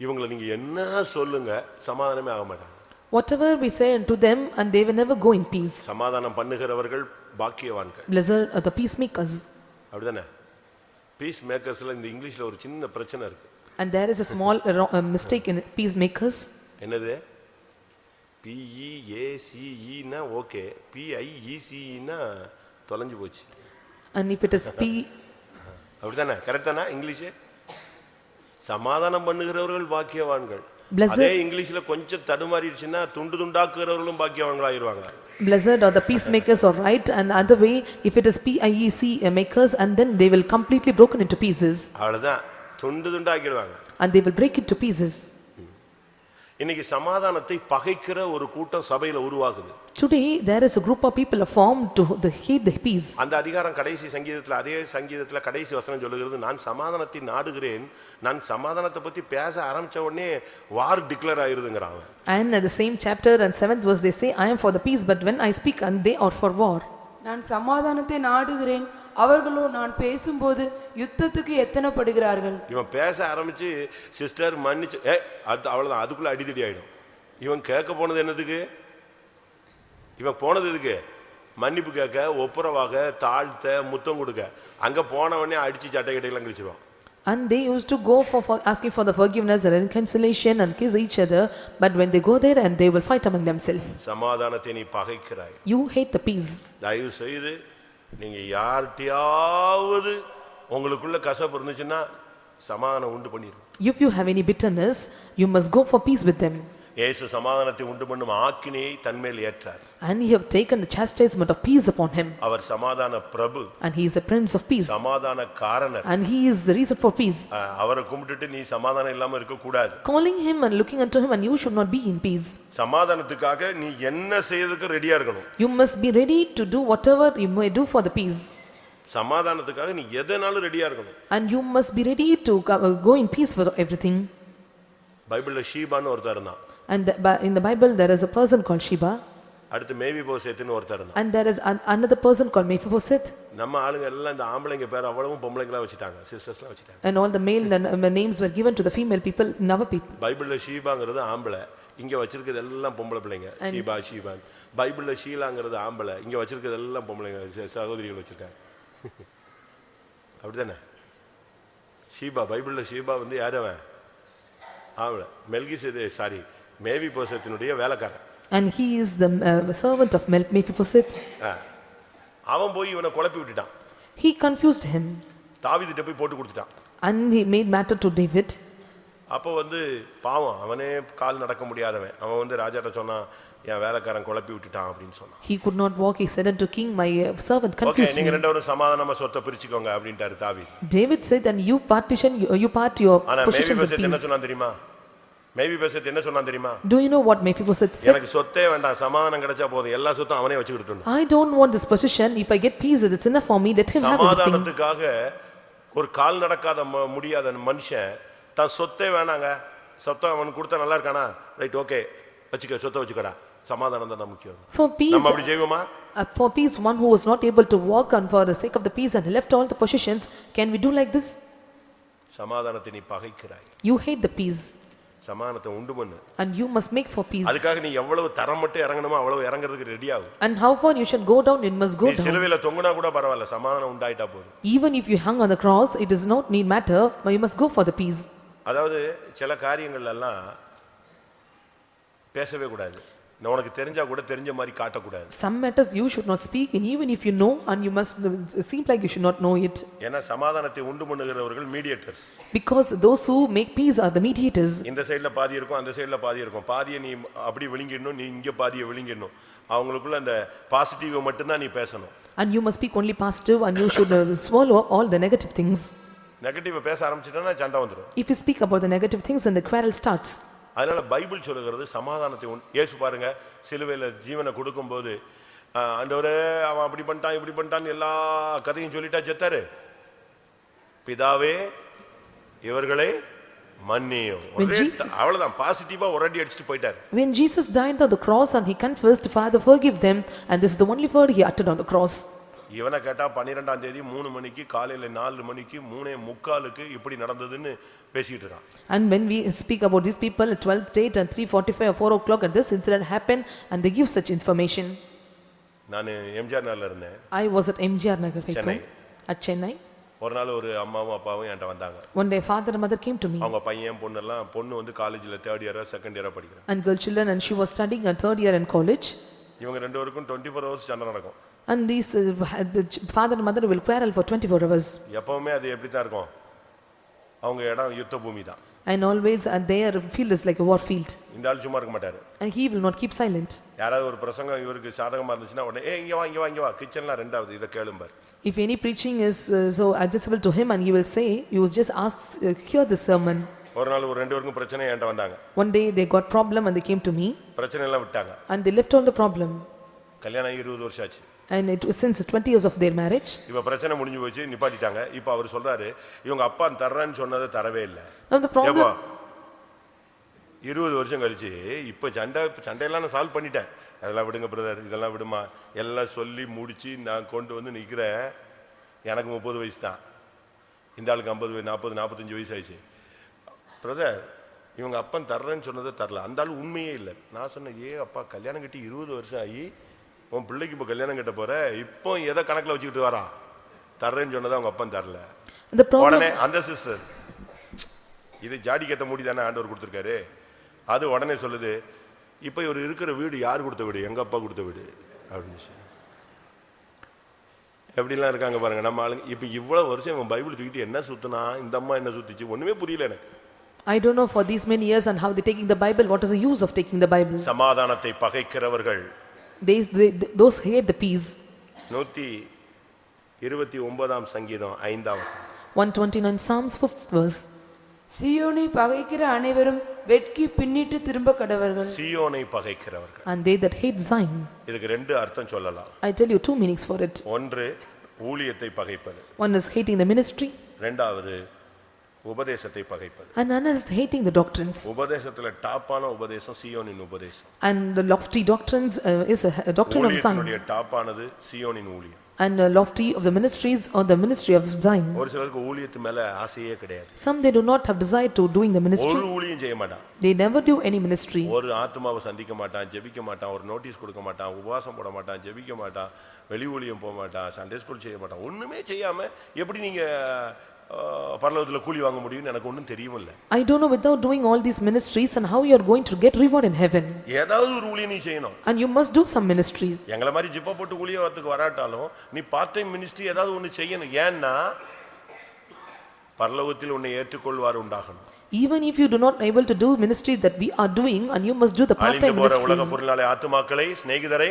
இவங்களை நீங்க என்ன சொல்லுங்க சமாதானமே ஆக மாட்டாங்க Whatever we say unto them, and they will never go in peace. சமாதானம் பண்ணுகிறவர்கள் பாக்கியவான்கள் Blessed are the peacemakers. அப்படிதானே பீஸ் மேக்கர்ஸ்ல இந்த இங்கிலீஷ்ல ஒரு சின்ன பிரச்சனை இருக்கு And there is a small uh, uh, mistake in peacemakers. என்னது பிஇஏசிஇனா ஓகே பிஐஇசிஇனா தொலைஞ்சு போச்சு And if it is P, அப்படிதானே கரெக்ட் தானே இங்கிலீஷ் சமாதானம் பண்ணுகிறவர்கள் பாக்கியவான்கள் அதே இங்கிலீஷ்ல கொஞ்சம் தடுமாறிடுச்சுன்னா துண்டு துண்டாக்குறவர்களும் பாக்கியவான்களாயிருவாங்க blessed are the peacemakers are right, and other way, if it is PIEC uh, makers, and then they will completely broken into pieces, அவ்வளவுதான் துண்டு துண்டாக்கிடுவாங்க and they will break into pieces. இன்னைக்கு சமாதானத்தை பகைக்கிற ஒரு கூட்டம் சபையில உருவாகுது Today, there is a group of people are formed to the hate the peace. அந்த அதிகாரம் கடைசி சங்கீதத்துல அதே சங்கீதத்துல கடைசி வசனம் சொல்லுகிறது நான் சமாதானத்தை நாடுகிறேன் நான் சமாதானத்தை பத்தி பேச ஆரம்பிச்ச உடனே வார் டிக்ளேர் ஆயிருதுங்கிறான் அவன். And at the same chapter and seventh verse, they say, I am for the peace, but when I speak, and they are for war. நான் சமாதானத்தை நாடுகிறேன் அவர்களோ நான் பேசும்போது யுத்தத்துக்கு எத்தனைப்படுகிறார்கள்? இவன் பேச ஆரம்பிச்சு சிஸ்டர் மன்னிச்சு ஏ அது அவ்வளவுதான் அதுக்குள்ள அடிதடி ஆயிடும். இவன் கேட்க போனது என்னதுக்கு? இவன் போனது எதுக்கு? மன்னிப்பு கேட்க ஒப்புரவாக தாழ்த்த முத்தம் கொடுக்க. அங்க போன உடனே அடிச்சு சட்டை கட்டையெல்லாம் கழிச்சிருவான். And they used to go for, for asking for the forgiveness and reconciliation and kiss each other, but when they go there and they will fight among themselves. சமாதானத்தை நீ பகைக்கிறாய். You hate the peace. தயவு செய்து நீங்க யார்கிட்டயாவது உங்களுக்குள்ள கசப்பு இருந்துச்சுன்னா சமாதானம் உண்டு பண்ணிடும் If you have any bitterness, you must go for peace with them. இயேசு சமாதானத்தை உண்டு பண்ணும் ஆக்கினையை தன்மேல் ஏற்றார் And he have taken the chastisement of peace upon him. அவர் சமாதான பிரபு And he is a prince of peace. சமாதான காரணர் And he is the reason for peace. அவரை கும்பிட்டுட்டு நீ சமாதானம் இல்லாம இருக்க கூடாது Calling him and looking unto him and you should not be in peace. சமாதானத்துக்காக நீ என்ன செய்யறதுக்கு ரெடியா இருக்கணும் You must be ready to do whatever you may do for the peace. சமாதானத்துக்காக நீ எதனாலும் ரெடியா இருக்கணும் And you must be ready to go go in peace for everything. பைபிள்ல ஷீபான்னு ஒருத்தர் இருந்தான் And the- but in the Bible, there is a person called Sheba. அடுத்து மேவி போசேத்துன்னு ஒருத்தர் இருந்தான் And there is an- another person called Mephibosheth. நம்ம ஆளுங்க எல்லாம் இந்த ஆம்பளைங்க பேர் அவ்வளவும் பொம்பளைங்களா வச்சுட்டாங்க சிஸ்டர்ஸ்லாம் வச்சுட்டாங்க. And all the male and- uh, names were given to the female people in our people. பைபிள்ல ஷீபாங்கிறது ஆம்பளை இங்க வச்சிருக்கிறது எல்லாம் பொம்பளை பிள்ளைங்க. ஷீபா ஷீபான் பைபிள்ல ஷீலாங்கிறது ஆம்பளை இங்க வச்சிருக்கிறது எல்லாம் பொம்பளைங்க ச- சகோதரிகள் வச்சிருக்காங்க. [LAUGHS] அப்படிதானே ஷீபா பைபிள்ல ஷீபா வந்து யார் அவன்? ஆம்பளை. மெல்கி சாரி மேவி போசத்தினுடைய வேலைக்காரன் And he is the uh, servant of Mephibosheth. அவன் போய் இவனை குழப்பி விட்டுட்டான் He confused him தாவீதுட்ட போய் போட்டு கொடுத்துட்டான் and he made matter to David. அப்போ வந்து பாவம் அவனே கால் நடக்க முடியாதவன் அவன் வந்து ராஜாட்ட சொன்னான் என் வேலைக்காரன் குழப்பி விட்டுட்டான் அப்படின்னு சொன்னான் He could not walk. He said unto king, My uh, servant confused நீங்க me. ரெண்டு பேரும் சமாதானமா சொத்தை பிரிச்சுக்கோங்க அப்படின்ட்டாரு தாவி David said, And you partition, you you part your possessions in பேசத் என்ன peace. சொன்னான் தெரியுமா மேபி பேசத் என்ன சொன்னான் தெரியுமா Do you know what Mephibosheth said? எனக்கு சொத்தே வேண்டாம் சமாதானம் கிடைச்சா போதும் எல்லா சொத்தும் அவனே வச்சுக்கிட்டு I don't want this position. If I get peace, it's enough for me. Let him have everything. சமாதானத்துக்காக ஒரு கால் நடக்காத ம- முடியாத மனுஷன் தன் சொத்தே வேணாங்க சொத்தை அவனுக்கு கொடுத்தா நல்லா இருக்கானா ரைட் ஓகே வச்சுக்க சொத்தை வச்சுக்கடா சமாதானம் தான் முக்கியம் For peace, நம்ம அப்படி செய்வோமா uh, for peace, one who was not able to walk and for the sake of the peace and left all the possessions, can we do like this? சமாதானத்தை நீ பகைக்கிறாய் You hate the peace சமாதானத்தை உண்டு பண்ணு and you must make for peace. அதுக்காக நீ எவ்வளவு தரம் மட்டும் இறங்கணுமோ அவ்வளவு இறங்குறதுக்கு ரெடி ஆகும் And how far you should go down, it must go நீ down. சிலுவையில தொங்குனா கூட பரவாயில்ல சமாதானம் உண்டாயிட்டா போதும் Even if you hung on the cross, it does not need matter, but you must go for the peace. அதாவது சில காரியங்கள் எல்லாம் பேசவே கூடாது நான் உனக்கு தெரிஞ்சா கூட தெரிஞ்ச மாதிரி காட்டக்கூடாது Some matters you should not speak, and even if you know, and you must uh, seem like you should not know it. ஏன்னா சமாதானத்தை உண்டு பண்ணுகிறவர்கள் mediators Because those who make peace are the mediators. இந்த சைடுல பாதி இருக்கும் அந்த சைடுல பாதி இருக்கும் பாதியை நீ அப்படி விழுங்கிடணும் நீ இங்க பாதியை விழுங்கிடணும் அவங்களுக்குள்ள அந்த பாசிட்டிவ் மட்டும்தான் நீ பேசணும் And you must speak only positive, and you should uh, swallow all the negative things. Negative பேச ஆரம்பிச்சிட்டோன்னா சண்டை வந்துடும் If you speak about the negative things, then the quarrel starts. அதனால பைபிள் சொல்லுகிறது சமாதானத்தை உண்டு இயேசு பாருங்க சிலுவையில ஜீவனை கொடுக்கும்போது ஆண்டவரே அவன் அப்படி பண்ணிட்டான் இப்படி பண்ணிட்டான்னு எல்லா கதையும் சொல்லிட்டா செத்தாரு. பிதாவே இவர்களை When Jesus died on the cross and he confessed, Father, forgive them, and this is the only word he uttered on the cross. இவனை கேட்டா பன்னிரெண்டாம் தேதி மூணு மணிக்கு காலையில நாலு மணிக்கு மூணே முக்காலுக்கு இப்படி நடந்ததுன்னு பேசிட்டு இருக்கான் And when we speak about these people at 12th date and 3:45 or 4 o'clock and this incident happened and they give such information. நான் எம்ஜிஆர் நகர்ல இருந்தேன் I was at MGR Nagar Haitu, Chennai. at Chennai. ஒரு நாள் ஒரு அம்மாவும் அப்பாவும் என்கிட்ட வந்தாங்க One day father and mother came to me அவங்க பையன் பொண்ணெல்லாம் பொண்ணு வந்து காலேஜ்ல தேர்ட் இயரா செகண்ட் இயரா படிக்கிறேன் and girl children and she was studying her third year in college. இவங்க ரெண்டு பேருக்கும் டுவெண்ட்டி ஃபோர் ஹவர்ஸ் சண்டை நடக்கும் And these uh, father and mother will quarrel for 24 hours. எப்பவுமே அது எப்படி தான் இருக்கும் அவங்க இடம் யுத்த பூமி தான் And always and their field is like a war field. இந்த ஆள் சும்மா இருக்க மாட்டாரு And he will not keep silent. யாராவது ஒரு பிரசங்கம் இவருக்கு சாதகமா இருந்துச்சுன்னா உடனே ஏ இங்க வா இங்க வா இங்க வா கிச்சன்லாம் ரெண்டாவது இதை கேளும்பார் If any preaching is uh, so adjustable to him and he will say, you just ask, uh, hear the sermon. ஒரு நாள் ஒரு ரெண்டு பேருக்கும் பிரச்சனை என்கிட்ட வந்தாங்க One day they got problem and they came to me பிரச்சனை எல்லாம் விட்டாங்க and they left all the problem. கல்யாணம் ஆகி இருபது வருஷம் ஆச்சு And it was since 20 years of their marriage. இப்ப பிரச்சனை முடிஞ்சு போச்சு நிப்பாட்டிட்டாங்க. இப்ப அவர் சொல்றாரு இவங்க அப்பா தர்றேன்னு சொன்னதை தரவே இல்லை. Now the ஏப்பா problem, இருபது வருஷம் கழிச்சு இப்ப சண்டை இப்ப சண்டையெல்லாம் நான் சால்வ் பண்ணிட்டேன். அதெல்லாம் விடுங்க பிரதர் இதெல்லாம் விடுமா? எல்லாம் சொல்லி முடிச்சு நான் கொண்டு வந்து நிக்கிறேன். எனக்கு முப்பது வயசு தான். இந்த ஆளுக்கு ஐம்பது நாற்பது நாற்பத்தஞ்சு வயசு ஆயிடுச்சு. பிரதர் இவங்க அப்பன் தர்றேன்னு சொன்னதை தரல. அந்த ஆள் உண்மையே இல்லை. நான் சொன்னேன் ஏ அப்பா கல்யாணம் கட்டி இருபது வருஷம் ஆகி உன் பிள்ளைக்கு இப்போ கல்யாணம் கட்ட போற? இப்போ எதை கணக்கில் வச்சுக்கிட்டு வரான் தர்றேன்னு சொன்னதை அவங்க அப்பன் தரல. உடனே அந்த சிஸ்டர் இது ஜாடி கட்ட மூடி தானே ஆண்டவர் கொடுத்துருக்காரு. அது உடனே சொல்லுது இப்போ இவர் இருக்கிற வீடு யார் கொடுத்த வீடு? எங்க அப்பா கொடுத்த வீடு? அப்படின்னு சொல்லி. எப்படிலாம் இருக்காங்க பாருங்க நம்ம ஆளுங்க. இப்போ இவ்வளவு வருஷம் இவன் பைபிள் தூக்கிட்டு என்ன சுத்தினா இந்த அம்மா என்ன சுத்திச்சு ஒண்ணுமே புரியல எனக்கு. I don't know for these many years and how they taking the Bible, what is the use of taking the Bible? சமாதானத்தை பகைக்கிறவர்கள். They, they, those hate the peace. நூத்தி இருபத்தி ஒன்பதாம் சங்கீதம் ஐந்தாம் வசனம். 129 Psalms 5th verse. சீயோனை பகைக்கிற அனைவரும் வெட்கி பின்னிட்டு திரும்ப கடவர்கள் சீயோனை பகைக்கிறவர்கள் And they that hate Zion. இதுக்கு ரெண்டு அர்த்தம் சொல்லலாம் I tell you two meanings for it. ஒன்று ஊழியத்தை பகைப்பது One is hating the ministry ரெண்டாவது உபதேசத்தை பகைப்பது and another is hating the doctrines. உபதேசத்துல டாப்பான உபதேசம் சியோனின் உபதேசம் And the lofty doctrines uh, is a a doctrine of Zion. ஊழியத்தினுடைய டாப்பானது சியோனின் ஊழியம் And uh, lofty of the ministries or the ministry of Zion. ஒரு சிலருக்கு ஊழியத்து மேல ஆசையே கிடையாது Some they do not have desire to doing the ministry. ஒரு ஊழியம் செய்ய மாட்டான் They never do any ministry. ஒரு ஆத்மாவை சந்திக்க மாட்டான் ஜெபிக்க மாட்டான் ஒரு நோட்டீஸ் கொடுக்க மாட்டான் உபவாசம் போட மாட்டான் ஜெபிக்க மாட்டான் வெளி ஊழியம் போக மாட்டான் சண்டே ஸ்கூல் செய்ய மாட்டான் ஒண்ணுமே செய்யாம எப்படி நீங்க பரலோகத்துல கூலி வாங்க முடியும்னு எனக்கு ஒன்றும் தெரியவும் இல்லை I don't know without doing all these ministries and how you are going to get reward in heaven. ஏதாவது ஒரு ஊழியம் நீ செய்யணும் And you must do some ministries. எங்களை மாதிரி ஜிப்பா போட்டு ஊழியத்துக்கு வராட்டாலும் நீ பார்ட் டைம் மினிஸ்ட்ரி ஏதாவது ஒண்ணு செய்யணும் ஏன்னா பரலோகத்தில் உன்னை ஏற்றுக்கொள்வார் உண்டாகணும் Even if you do not able to do ministries that we are doing and you must do the அழிந்து part-time போற உலக. பொருளாலே ஆத்துமாக்களை சிநேகிதரை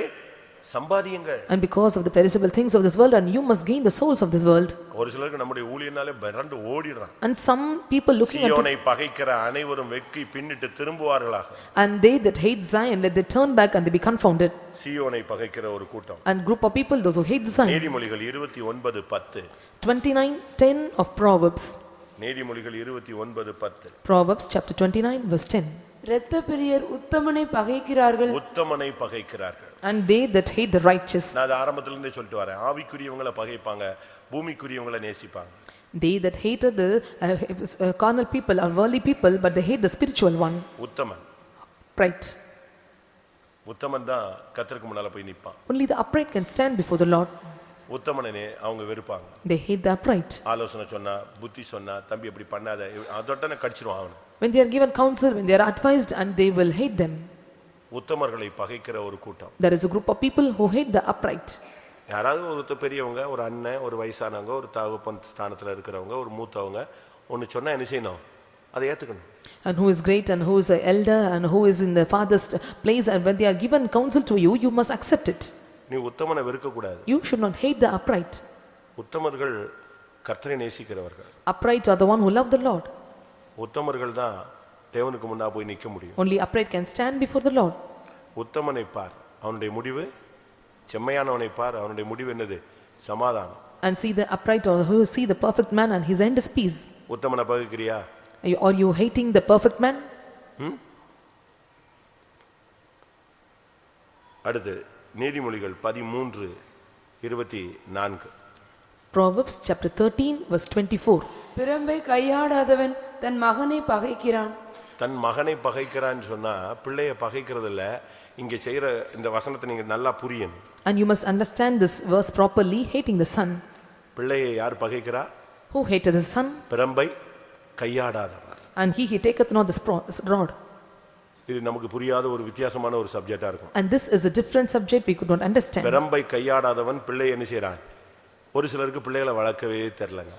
சம்பாதியுங்கள் And because of the perishable things of this world and you must gain the souls of this world. ஒரு சிலருக்கு நம்முடைய ஊழியனாலே பிறண்டு ஓடிடுறான் And some people looking at சியோனை பகைக்கிற அனைவரும் வெக்கி பின்னிட்டு திரும்புவார்களாக and they that hate Zion, let they turn back and they be confounded. சியோனை பகைக்கிற ஒரு கூட்டம் And group of people, those who hate Zion. நீதிமொழிகள் இருபத்தி ஒன்பது பத்து 29, 10 of Proverbs. நீதிமொழிகள் இருபத்தி ஒன்பது பத்து Proverbs chapter 29 verse 10. இரத்த பிரியர் உத்தமனை பகைக்கிறார்கள் உத்தமனை பகைக்கிறார்கள் And they that hate the righteous, நான் அது ஆரம்பத்துல இருந்தே சொல்லிட்டு வரேன் ஆவிக்குரியவங்களை பகைப்பாங்க பூமிக்குரியவங்களை நேசிப்பாங்க they that hated the uh, uh, carnal people are worldly people, but they hate the spiritual one. Uthaman Right. உத்தமன் தான் கத்தருக்கு முன்னால போய் நிப்பான் Only the upright can stand before the Lord. உத்தமனே அவங்க வெறுப்பாங்க They hate the upright. ஆலோசனை சொன்னா புத்தி சொன்னா தம்பி அப்படி பண்ணாத அதோட்டனை கடிச்சிருவான் அவனை When they are given counsel, when they are advised, and they will hate them. உத்தமர்களை பகைக்கிற ஒரு கூட்டம் There is a group of people who hate the upright. யாராவது ஒரு பெரியவங்க ஒரு அண்ணன் ஒரு வயசானவங்க ஒரு தகப்பன் ஸ்தானத்துல இருக்கிறவங்க ஒரு மூத்தவங்க ஒன்னு சொன்னா என்ன செய்யணும் அதை ஏத்துக்கணும் And who is great and who is an elder and who is in the farthest place and when they are given counsel to you, you must accept it. நீ உத்தமனை வெறுக்க கூடாது You should not hate the upright. உத்தமர்கள் கர்த்தரை நேசிக்கிறவர்கள் Upright are the one who love the Lord. உத்தமர்கள் தான் தேவனுக்கு முன்னா போய் நிக்க முடியும் Only upright can stand before the Lord. உத்தமனை பார் அவனுடைய முடிவு செம்மையானவனை பார் அவனுடைய முடிவு என்னது சமாதானம் And see the upright or who see the perfect man and his end is peace. உத்தமனை பகுக்கிறியா Are you, are you hating the perfect man? அடுத்து நீதிமொழிகள் பதிமூன்று இருபத்தி நான்கு Proverbs chapter 13 verse 24. பிரம்பை கையாடாதவன் தன் மகனை பகைக்கிறான் தன் மகனை பகைக்கிறான்னு சொன்னா பிள்ளைய பகைக்கிறது இல்ல இங்க செய்யற இந்த வசனத்தை நீங்க நல்லா புரியணும் And you must understand this verse properly, hating the son. பிள்ளையை யார் பகைக்கிறா Who hated the son? பிரம்பை கையாடாதவர் And he, he taketh not spro- rod. இது நமக்கு புரியாத ஒரு வித்தியாசமான ஒரு சப்ஜெக்டா இருக்கும் And this is a different subject we could not understand. பிரம்பை கையாடாதவன் பிள்ளை என்ன செய்றான் ஒரு சிலருக்கு பிள்ளைகளை வளர்க்கவே தெரிலங்க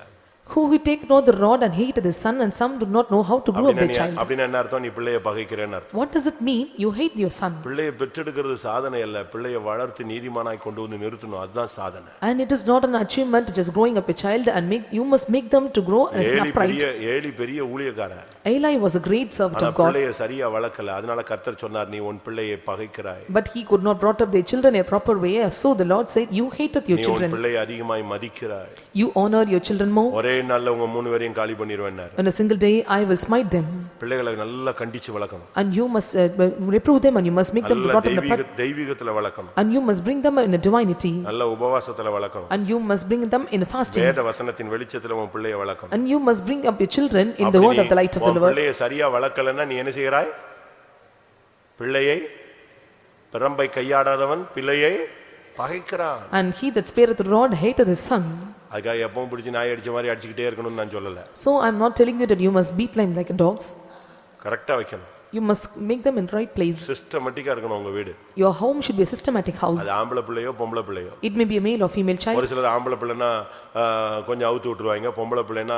Who we take not the rod and hate the son and some do not know how to grow up அப்படின்னா their நீ- child. அப்படின்னா என்ன அர்த்தம் நீ பிள்ளைய பகைக்கிறேன்னு அர்த்தம் What does it mean? You hate your son. பிள்ளையை பெற்றெடுக்கிறது சாதனை அல்ல பிள்ளைய வளர்த்து நீதிமானாய் கொண்டு வந்து நிறுத்தணும் அதுதான் சாதனை And it is not an achievement just growing up a child and make, you must make them to grow as Eli upright. பெரிய ஏலி பெரிய ஊழியக்காரன் Eli was a great servant ஆனா of God. பிள்ளைய சரியா வளர்க்கல அதனால கர்த்தர் சொன்னார் நீ உன் பிள்ளையை பகைக்கிறாய் But he could not brought up their children in a proper way. So the Lord said, you hateth your நீ உன் children. பிள்ளையை அதிகமாய் மதிக்கிறாய் You honor your children more. ஒரே நாள்ல உங்க மூணு பேரையும் காலி பண்ணிடுவேன்னாரு On a single day, I will smite them. பிள்ளைகளை நல்லா கண்டிச்சு வளர்க்கணும் And you must uh, reprove them and you must make them நல்ல brought up in a தெய்வீக pra- தெய்வீகத்துல வளர்க்கணும் And you must bring them in a divinity. நல்ல உபவாசத்துல வளர்க்கணும் And you must bring them in fasting. வேத வசனத்தின் வெளிச்சத்துல உன் பிள்ளையை வளர்க்கணும் And you must bring up your children in the அப்படி word நீ of the light of the பிள்ளையை சரியா வளர்க்கலன்னா நீ என்ன செய்கிறாய்? பிள்ளையை பிரம்பை கையாடாதவன் பிள்ளையை பகைக்கிறான். And he that spareth the rod hateth his son. அதுக்காக எப்பவும் பிடிச்சி நாய் அடிச்ச மாதிரி அடிச்சுக்கிட்டே இருக்கணும்னு நான் சொல்லல. So I am not telling you that you must beat them like a dogs. கரெக்டா வைக்கணும். You must make them in right place. சிஸ்டமேட்டிக்கா இருக்கணும் உங்க வீடு Your home should be a systematic house. அது ஆம்பளை பிள்ளையோ பொம்பளை பிள்ளையோ It may be a male or female child. ஒரு சிலர் ஆம்பளை பிள்ளைன்னா ஆ, கொஞ்சம் அவுத்து விட்டுருவாங்க பொம்பளை பிள்ளைன்னா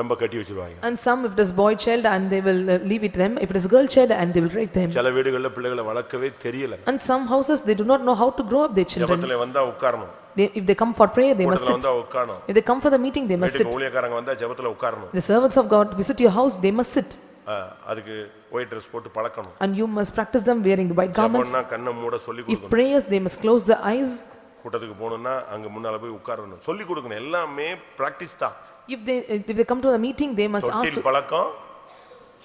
ரொம்ப கட்டி வச்சிருவாங்க And some if it is boy child and they will uh, leave it them. If it is girl child and they will rape them. சில வீடுகளில் பிள்ளைகளை வளர்க்கவே தெரியல And some houses they do not know how to grow up their children. ஜெபத்துல வந்தா உட்காரணும் They, if they come for prayer, they must கூட்டத்துல sit. வந்தா உட்காரணும் If they come for the meeting, they must sit. வீட்டுக்கு ஊழியக்காரங்க வந்தா ஜெபத்துல உட்காரணும் The servants of God visit your house, they must sit. அதுக்கு ஒயிட் ட்ரெஸ் போட்டு பழக்கணும் And you must practice them wearing the white garments. ஜெபம்னா கண்ணை மூட சொல்லி If கொடுக்கணும் prayers, they must close the eyes. கூட்டத்துக்கு போகணும்னா அங்க முன்னால போய் உட்காரணும் சொல்லி கொடுக்கணும் எல்லாமே பிராக்டிஸ் தான் If they, if they come to a meeting, they must ask, தொட்டில் பழக்கம்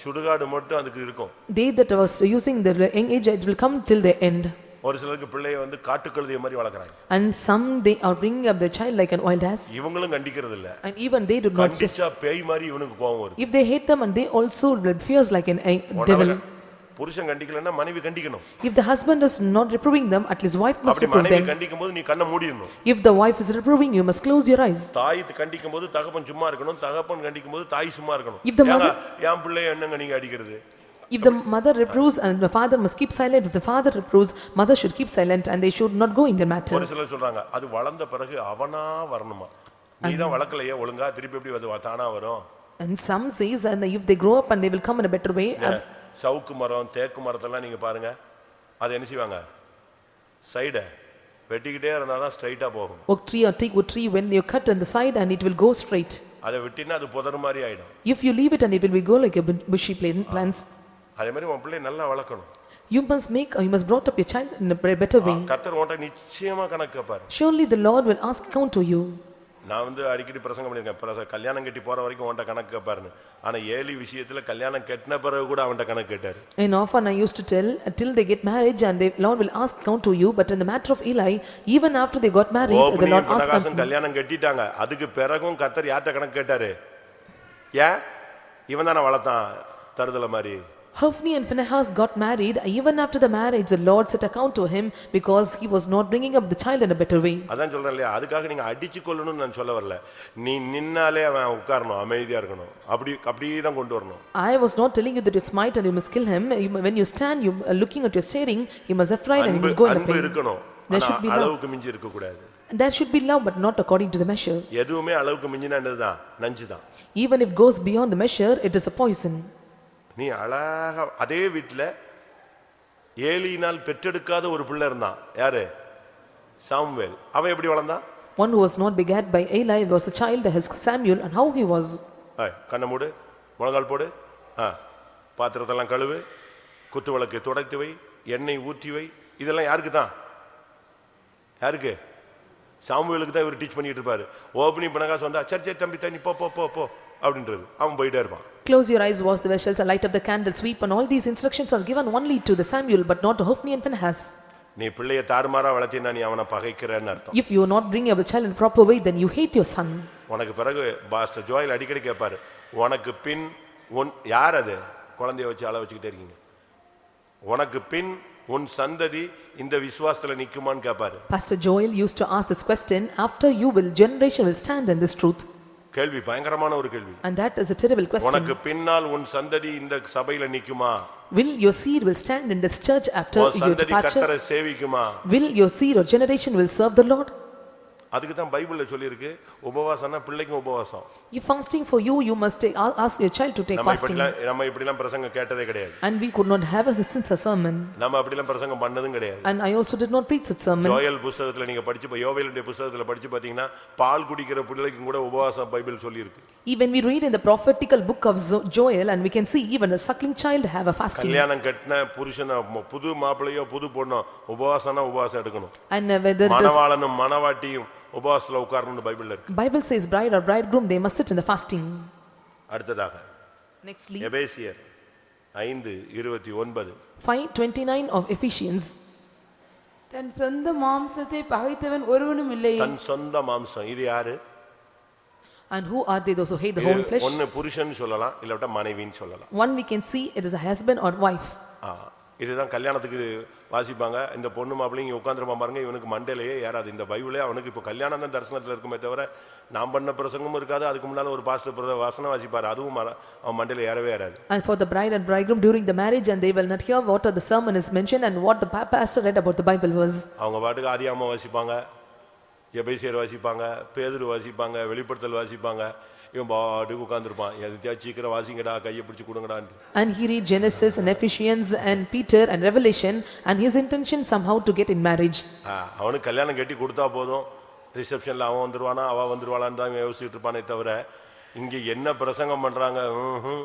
சுடுகாடு மட்டும் அதுக்கு இருக்கும் they that was using the young age, it will come till the end. ஒரு சிலருக்கு பிள்ளைய வந்து காட்டுக்கழுதிய மாதிரி வளர்க்குறாங்க And some, they are bringing up their child like an wild ass. இவங்களும் கண்டிக்கிறது இல்ல And even they do not just, கண்டிச்சா பேய் மாதிரி இவனுக்கு கோவம் வருது if they hate them and they also fears like an devil. புருஷன் கண்டிக்கலன்னா மனைவி கண்டிக்கணும் If the husband is not reproving them, at least wife must reprove மனைவி them. கண்டிக்கும் போது நீ கண்ணை மூடிடணும் If the wife is reproving, you must close your eyes. தாய் கண்டிக்கும் போது தகப்பன் சும்மா இருக்கணும் தகப்பன் கண்டிக்கும் போது தாய் சும்மா இருக்கணும் If the mother- என் பிள்ளைய என்னங்க நீங்க அடிக்கிறது If the mother reproves and the father must keep silent, if the father reproves, mother should keep silent and they should not go in the matter. ஒரு சிலர் சொல்றாங்க அது வளர்ந்த பிறகு அவனா வரணுமா நீ தான் வளர்க்கலையே ஒழுங்கா திருப்பி எப்படி வந்து தானா வரும் And some says, and if they grow up and they will come in a better way, and சவுக்கு மரம் தேக்கு மரத்தெல்லாம் நீங்க பாருங்க அது என்ன செய்வாங்க சைட வெட்டிக்கிட்டே இருந்தாதான் ஸ்ட்ரைட்டா போகும் oak tree or teak wood tree, when you cut on the side and it will go straight. அதை விட்டினா அது புதர் மாதிரி ஆயிடும் If you leave it and it will be go like a bu- bushy plant- plants, அதே மாதிரி உன் பிள்ளைய நல்லா வளர்க்கணும் you must make, or you must brought up your child in a be- better way. கத்தர் உன்ட்ட நிச்சயமா கணக்கு கேட்பாரு Surely the Lord will ask account to you. நான் வந்து அடிக்கடி பிரசங்கம் பண்ணியிருக்கேன் கல்யாணம் கட்டி போற வரைக்கும் உன்ட்ட கணக்கு கேட்பாருன்னு ஆனா ஏலி விஷயத்துல கல்யாணம் கட்டின பிறகு கூட அவன்கிட்ட கணக்கு கேட்டாரு And often I used to tell, until they get marriage and the Lord will ask account to you, but in the matter of Eli, even after they got married, the Lord asked. கல்யாணம் கட்டிட்டாங்க அதுக்கு பிறகும் கத்தர் யார்கிட்ட கணக்கு கேட்டாரு ஏன் இவன் தானே வளர்த்தான் தருதல மாதிரி Hophni and Phinehas got married, even after the marriage, the Lord set account to him because he was not bringing up the child in a better way. அதான் சொல்றேன் இல்லையா அதுக்காக நீங்க அடிச்சு கொள்ளணும்னு நான் சொல்ல வரல நீ நின்னாலே அவன் உட்காரணும் அமைதியா இருக்கணும் அப்படி அப்படியே தான் கொண்டு வரணும் I was not telling you that you smite and you must kill him. You- When you stand, you are looking at your staring, you must have pride and you அன்பு must go in the அன்பு pain. இருக்கணும் There ஆனா should be love. அளவுக்கு மிஞ்சி இருக்க கூடாது There should be love, but not according to the measure. எதுவுமே அளவுக்கு மிஞ்சினா என்னதுதான் நஞ்சு தான் Even if it goes beyond the measure, it is a poison. நீ அழகா அதே வீட்டுல ஏலியினால் பெற்றெடுக்காத ஒரு பிள்ளை இருந்தான். யாரு? சாமுவேல். அவன் எப்படி வளர்ந்தான்? One who was not begat by Eli was a child as Samuel and how he was. கண்ணை மூடு. முழங்கால் போடு. ஆ பாத்திரத்தெல்லாம் கழுவு. குத்து விளக்கை துடைத்து வை. எண்ணெய் ஊற்றி வை. இதெல்லாம் யாருக்கு தான்? யாருக்கு? சாமுவேலுக்கு தான் இவர் டீச் பண்ணிட்டு இருப்பாரு. ஓப்பனிங் பண்ணகாசு வந்தா சரி சரி தம்பி தண்ணி போ போ போ. அப்படின்றது அவன் போயிட்டே இருப்பான் Close your eyes, wash the vessels, and light up the candle, sweep, and all these instructions are given only to the Samuel, but not to Hophni and Phinehas. நீ பிள்ளைய தாறுமாறா வளர்த்தினா நீ அவனை பகைக்கிறன்னு அர்த்தம் If you are not bringing up a child in proper way, then you hate your son. உனக்கு பிறகு பாஸ்டர் ஜோயல் அடிக்கடி கேட்பாரு உனக்கு பின் உன் யார் அது குழந்தைய வச்சு அள வச்சுக்கிட்டே இருக்கீங்க உனக்கு பின் உன் சந்ததி இந்த விசுவாசத்துல நிக்குமான்னு கேட்பாரு Pastor Joel used to ask this question, after you will, generation will stand in this truth. கேள்வி பயங்கரமான ஒரு கேள்வி And that is a terrible question. உனக்கு பின்னால் உன் சந்ததி இந்த சபையில நிக்குமா Will your seed will stand in this church after உன் your சந்ததி departure? கத்தரை சேவிக்குமா Will your seed or generation will serve the Lord? அதுக்கு தான் பைபிள்ல சொல்லியிருக்கு உபவாசம்னா பிள்ளைக்கும் உபவாசம் If fasting for you, you must take, ask your child to take நம்ம fasting. இப்படிலாம் நம்ம இப்படிலாம் பிரசங்கம் கேட்டதே கிடையாது And we could not have a since a sermon. நம்ம அப்படிலாம் பிரசங்கம் பண்ணதும் கிடையாது And I also did not preach such sermon. Joel புஸ்தகத்துல நீங்க படிச்சு பா- யோவேலுடைய புஸ்தகத்துல படிச்சு பாத்தீங்கன்னா பால் குடிக்கிற பிள்ளைக்கும் கூட உபவாசம் பைபிள் சொல்லியிருக்கு Even we read in the prophetical book of Zo- Joel and we can see even a suckling child have a fasting. கல்யாணம் கட்டின புருஷனை ம- புது மாப்பிள்ளையோ புது பொண்ணோ உபவாசம்னா உபவாசம் எடுக்கணும் And uh, whether this மணவாளனும் மணவாட்டியும் உபவாசத்துல உட்காரணும்னு பைபிள்ல இருக்கு Bible says bride or bridegroom, they must sit in the fasting. அடுத்ததாக Nextly, எபேசியர் ஐந்து இருபத்தி ஒன்பது 529 of Ephesians. தன் சொந்த மாம்சத்தை பகைத்தவன் ஒருவனும் இல்லையே தன் சொந்த மாம்சம் இது யாரு And who are they, those who hate the whole flesh? ஒன்னு புருஷன் சொல்லலாம் இல்லாவிட்டா மனைவின்னு சொல்லலாம் One we can see it is a husband or wife. ஆ, இதுதான் கல்யாணத்துக்கு வாசிப்பாங்க. இந்த பொண்ணு மாப்பிள்ளைங்க இங்க உட்காந்துருப்பான் பாருங்க இவனுக்கு மண்டையிலேயே ஏறாது. இந்த பைபிளே அவனுக்கு இப்போ கல்யாணம் தான் தரிசனத்தில் இருக்குமே தவிர நான் பண்ண பிரசங்கமும் இருக்காது. அதுக்கு முன்னால ஒரு பாஸ்டர் பிரத வசனம் வாசிப்பாரு. அதுவும் அவன் மண்டையில ஏறவே ஏறாது. And for the bride and bridegroom during the marriage and they will not hear what the sermon is mentioned and what the pa- pastor read about the Bible was. அவங்க பாட்டுக்கு ஆதியாம வாசிப்பாங்க. எபேசியர் வாசிப்பாங்க. பேதுரு வாசிப்பாங்க. வெளிப்படுத்தல் வாசிப்பாங்க. இவன் பாட்டுக்கு உட்காந்துருப்பான் எதையா சீக்கிரம் வாசிங்கடா கையை பிடிச்சி கொடுங்கடான்ட்டு. And he read Genesis and Ephesians and Peter and Revelation and his intention somehow to get in marriage. ஆ, அவனுக்கு கல்யாணம் கட்டி கொடுத்தா போதும். ரிசப்ஷன்ல அவன் வந்துருவானா அவ வந்துருவாளான்னு தான் இவன் யோசிச்சுட்டு இருப்பானே தவிர இங்க என்ன பிரசங்கம் பண்றாங்க? ம்ஹும்.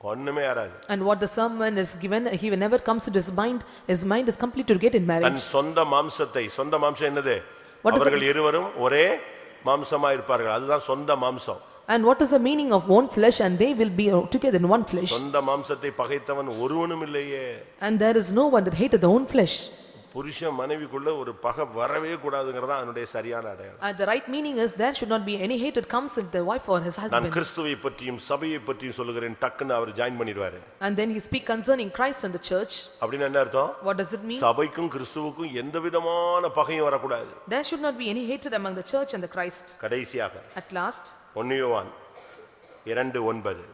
ஒண்ணுமே யாராது. And what the sermon is given, he never comes to his mind, his mind is complete to get in than marriage. சொந்த மாம்சத்தை சொந்த மாம்சம் என்னது? What is அவர்கள் இருவரும் ஒரே மாம்சமா இருப்பார்கள் அதுதான் சொந்த மாம்சம் And what is the meaning of one flesh and they will be together in one flesh. சொந்த மாம்சத்தை பகைத்தவன் ஒருவனும் இல்லையே And there is no one that hated the own flesh. புருஷன் மனைவிக்குள்ள ஒரு பகை வரவே கூடாதுங்கிறதா அதனுடைய சரியான அடையாளம் And the right meaning is there should not be any hatred comes if the wife or his நான் husband. கிறிஸ்துவை பற்றியும் சபையை பற்றியும் சொல்லுகிறேன் டக்குன்னு அவர் ஜாயின் பண்ணிடுவாரு And then he speak concerning Christ and the church. அப்படின்னு என்ன அர்த்தம் What does it mean? சபைக்கும் கிறிஸ்துவுக்கும் எந்த விதமான பகையும் வரக்கூடாது There should not be any hatred among the church and the Christ. கடைசியாக At last, ஒன்னியோவான் இரண்டு ஒன்பது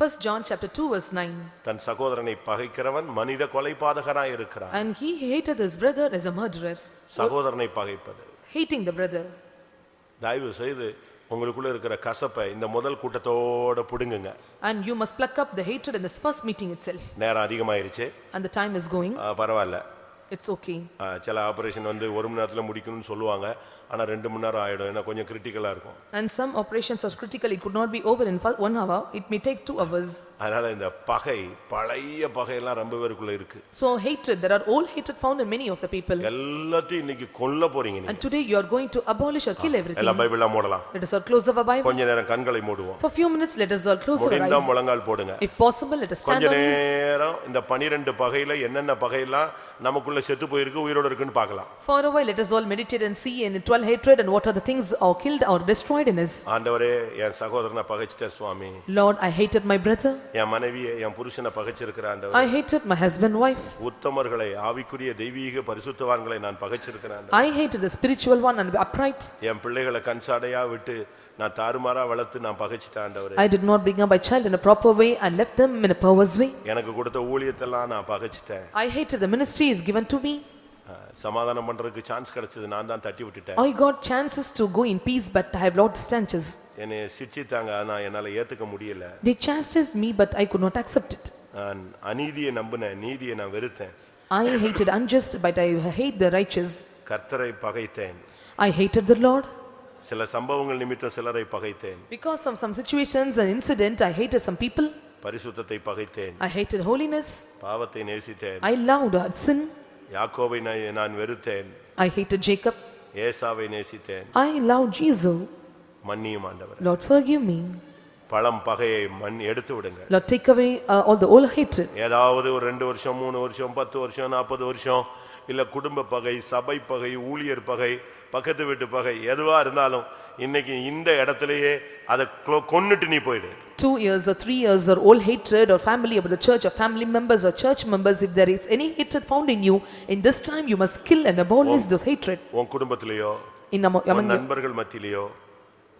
first John chapter 2 verse 9. தன் சகோதரனை பகைக்கிறவன் மனித கொலைபாதகராய் இருக்கிறான் And he hated his brother as a murderer, சகோதரனை பகைப்பது hating the brother. தயவு செய்து உங்களுக்குள்ள இருக்கிற கசப்பை இந்த முதல் கூட்டத்தோட புடுங்குங்க And you must pluck up the hatred in this first meeting itself. நேரம் அதிகமாயிருச்சு And the time is going, ஆ, பரவாயில்ல it's okay. ஆ, சில ஆபரேஷன் வந்து ஒரு மணி நேரத்துல முடிக்கணும்னு சொல்லுவாங்க ஆனா ரெண்டு மணி நேரம் ஆயிடும் ஏன்னா கொஞ்சம் கிரிட்டிக்கலா இருக்கும் And some operations are critical, it could not be over in fir- one hour, it may take two hours. அதனால இந்த பகை பழைய பகையெல்லாம் ரொம்ப பேருக்குள்ள இருக்கு So hatred, there are old hatred found in many of the people. எல்லாத்தையும் இன்னைக்கு கொல்ல போறீங்க நீங்க And today you are going to abolish or kill everything. எல்லாம் பைபிளா மூடலாம் Let us all close our Bible. கொஞ்ச நேரம் கண்களை மூடுவோம் For few minutes, let us all close our முடிந்தா eyes. முழங்கால் போடுங்க If possible, let us stand கொஞ்ச on knees. நேரம் இந்த பனிரெண்டு பகையில என்னென்ன பகையெல்லாம் நமக்குள்ள செத்து போயிருக்கு உயிரோட இருக்குன்னு பார்க்கலாம் For a while, let us all meditate and see in the twelve hatred and what are the things are killed or destroyed in us. ஆண்டவரே என் சகோதரனை பகைச்சிட்டேன் சுவாமி Lord, I hated my brother, என் மனைவியை என் புருஷனை பகைச்சிருக்கிற ஆண்டவர் I hated my husband, wife, உத்தமர்களை ஆவிக்குரிய தெய்வீக பரிசுத்தவான்களை நான் பகைச்சிருக்கிறேன் ஆண்டவரே. I hated the spiritual one and upright. என் பிள்ளைகளை கண்சாடையா விட்டு நான் தாறுமாறா வளர்த்து நான் பகைச்சிட்டேன் ஆண்டவரே I did not bring up my child in a proper way and left them in a perverse way. எனக்கு கொடுத்த ஊழியத்தெல்லாம் நான் பகைச்சிட்டேன் I hated the ministry is given to me. அஹ், சமாதானம் பண்றதுக்கு சான்ஸ் கிடைச்சது நான் தான் தட்டி விட்டுட்டேன் I got chances to go in peace, but I have lost stanches. என்னை சிச்சித்தாங்க ஆனா என்னால ஏத்துக்க முடியல They chastised me, but I could not accept it. நான் அநீதியை நம்பினேன் நீதியை நான் வெறுத்தேன் I hated unjust, but I hate the righteous. கர்த்தரை பகைத்தேன் I hated the Lord. சில சம்பவங்கள் நிமித்தம் சிலரை பகைத்தேன் Because of some situations and incident, I hated some people. பரிசுத்தத்தை பகைத்தேன் I hated holiness. பாவத்தை நேசித்தேன் I loved sin. யாக்கோபை நான் நான் வெறுத்தேன் I hated Jacob. ஏசாவை நேசித்தேன் I loved Jesus. மன்னியும் ஆண்டவர் Lord, forgive me. பழம் பகையை மண் எடுத்து விடுங்க Lord, take away uh, all the old hatred. ஏதாவது ஒரு ரெண்டு வருஷம் மூணு வருஷம் பத்து வருஷம் நாற்பது வருஷம் இல்ல குடும்ப பகை சபை பகை ஊழியர் பகை பக்கத்து வீட்டு பகை எதுவா இருந்தாலும் இன்னைக்கு இந்த இடத்திலேயே அதை கொன்னுட்டு நீ போயிடு Two years or three years or old hatred or family about the church or family members or church members, if there is any hatred found in you, in this time you must kill and abolish those hatred. உன் குடும்பத்திலேயோ In among, your- நண்பர்கள் மத்தியிலேயோ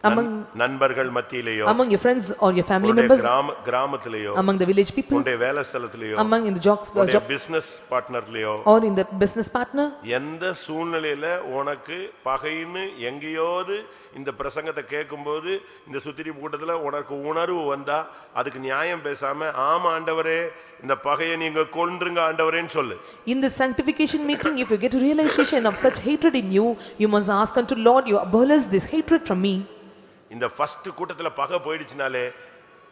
among, நண்பர்கள் மத்தியிலேயோ among your friends or your family members, கிராம கிராமத்திலேயோ among the village people, உன்னுடைய வேலை ஸ்தலத்திலேயோ among in the jobs, uh, job business பார்ட்னர்லயோ or in the business partner, எந்த சூழ்நிலையில உனக்கு பகைன்னு எங்கேயோது இந்த பிரசங்கத்தை கேட்கும்போது இந்த சுத்திரி கூட்டத்துல உனக்கு உணர்வு வந்தா அதுக்கு நியாயம் பேசாம ஆமா ஆண்டவரே இந்த பகையை நீங்க கொன்றுங்க ஆண்டவரேன்னு சொல்லு In the sanctification meeting, if you get a realization of such hatred in you, you must ask unto Lord, you abolish this hatred from me. இந்த ஃபர்ஸ்ட் கூட்டத்தில் பகை போயிடுச்சுனாலே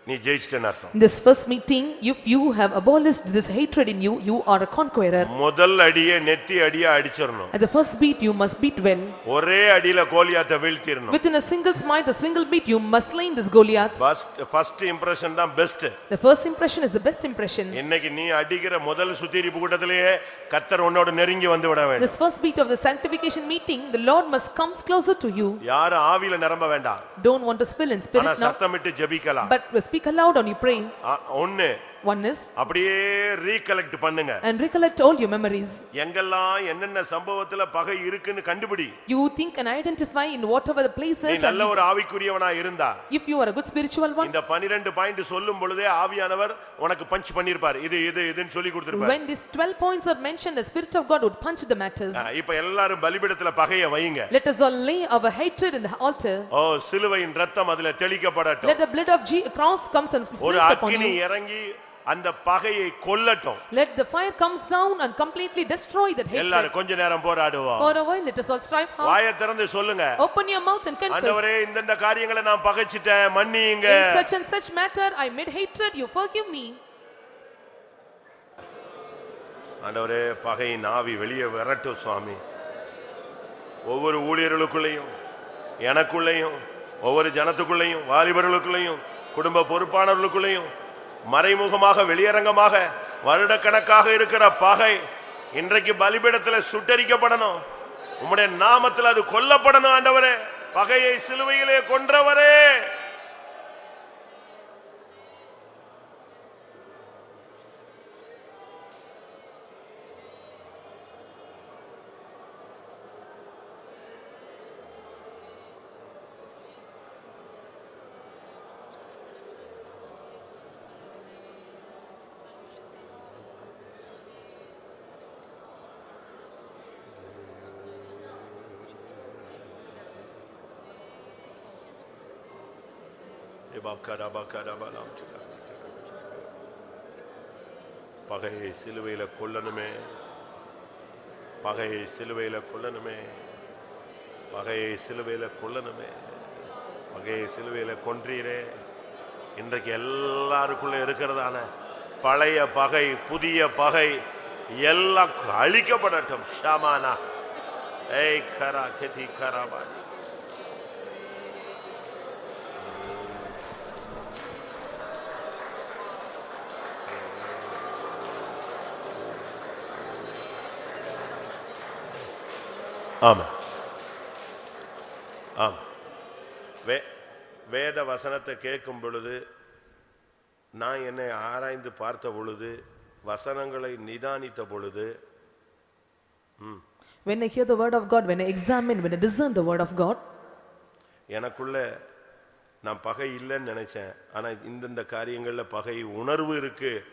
நீ ஜெயிச்சிட்டேன்னு அர்த்தம் In this first meeting, if you have abolished this hatred in you, you are a conqueror. முதல் அடியே நெத்தி அடியா அடிச்சிடணும் At the first beat, you must beat well. ஒரே அடியில கோலியாத்தை வீழ்த்திடணும் Within a single smite, a single beat, you must slay this Goliath. First first impression தான் best The first impression is the best impression. இன்னைக்கு நீ அடிக்கிற முதல் சுத்திரிப்பு கூட்டத்திலேயே கத்தர் உன்னோட நெருங்கி வந்து விட வேண்டும் This first beat of the sanctification meeting, the Lord must come closer to you. யாரும் ஆவியில நிரம்ப வேண்டாம் Don't want to spill in ஆனா spirit now, சத்தமிட்டு ஜெபிக்கலாம் but speak aloud on your praying. Ah, is, அப்படியே ரீகலெக்ட் பண்ணுங்க and recollect all your memories. எங்கெல்லாம் என்னென்ன சம்பவத்துல பகை இருக்குன்னு கண்டுபிடி You think and identify in whatever the நீ places. நல்ல and ஒரு ஆவிக்குரியவனா இருந்தா If you are a good spiritual one, இந்த பனிரெண்டு பாயிண்ட் சொல்லும் பொழுதே ஆவியானவர் உனக்கு பஞ்ச் பண்ணிருப்பார் இது இது இதுன்னு சொல்லி கொடுத்திருப்பார் when these 12 points are mentioned, the Spirit of God would punch the matters. இப்ப எல்லாரும் பலிபீடத்துல பகைய வைங்க Let us all lay our hatred in the altar. ஓ சிலுவையின் ரத்தம் அதுல தெளிக்கப்படட்டும் Let the blood of Je- cross comes and ஒரு அக்கினி. இறங்கி அந்த பகையை கொல்லட்டும் Let the fire comes down and completely destroy that hatred. எல்லாரும் கொஞ்ச நேரம் போராடுவோம் For a while, let us all strive hard. வாயை திறந்து சொல்லுங்க Open your mouth and confess. ஆண்டவரே இந்தந்த காரியங்களை நான் பகைச்சிட்டேன் மன்னியுங்க In such and such matter, I made hatred, you forgive me. ஆண்டவரே பகையின் ஆவி வெளியே விரட்டும் சுவாமி ஒவ்வொரு ஊழியர்களுக்குள்ளேயும் எனக்குள்ளேயும் ஒவ்வொரு ஜனத்துக்குள்ளேயும் வாலிபர்களுக்குள்ளேயும் குடும்ப பொறுப்பாளர்களுக்குள்ளேயும் மறைமுகமாக வெளியரங்கமாக வருடக்கணக்காக இருக்கிற பகை இன்றைக்கு பலிபிடத்தில் சுட்டரிக்கப்படணும். உம்முடைய நாமத்தில் அது கொல்லப்படணும் ஆண்டவரே. பகையை சிலுவையிலே கொன்றவரே. பகையை சிலுவையில கொல்லணுமே. பகையை சிலுவையில கொல்லணுமே. பகையை சிலுவையில கொல்லணுமே. பகையை சிலுவையில கொன்றீரே. இன்றைக்கு எல்லாருக்குள்ள இருக்கிறதான பழைய பகை புதிய பகை எல்லாம் அழிக்கப்படட்டும். ஷாமானா. ஏய் கரா கெதி கராபாடி ஆமா. ஆமா. வே வேத வசனத்தை கேட்கும் பொழுது நான் என்னை ஆராய்ந்து பார்த்த பொழுது வசனங்களை நிதானித்த பொழுது When I hear the word of God, when I examine, when I discern the word of God, எனக்குள்ள நான் பகை இல்லைன்னு நினைச்சேன். ஆனா இந்தந்த காரியங்கள்ல பகை உணர்வு இருக்கு.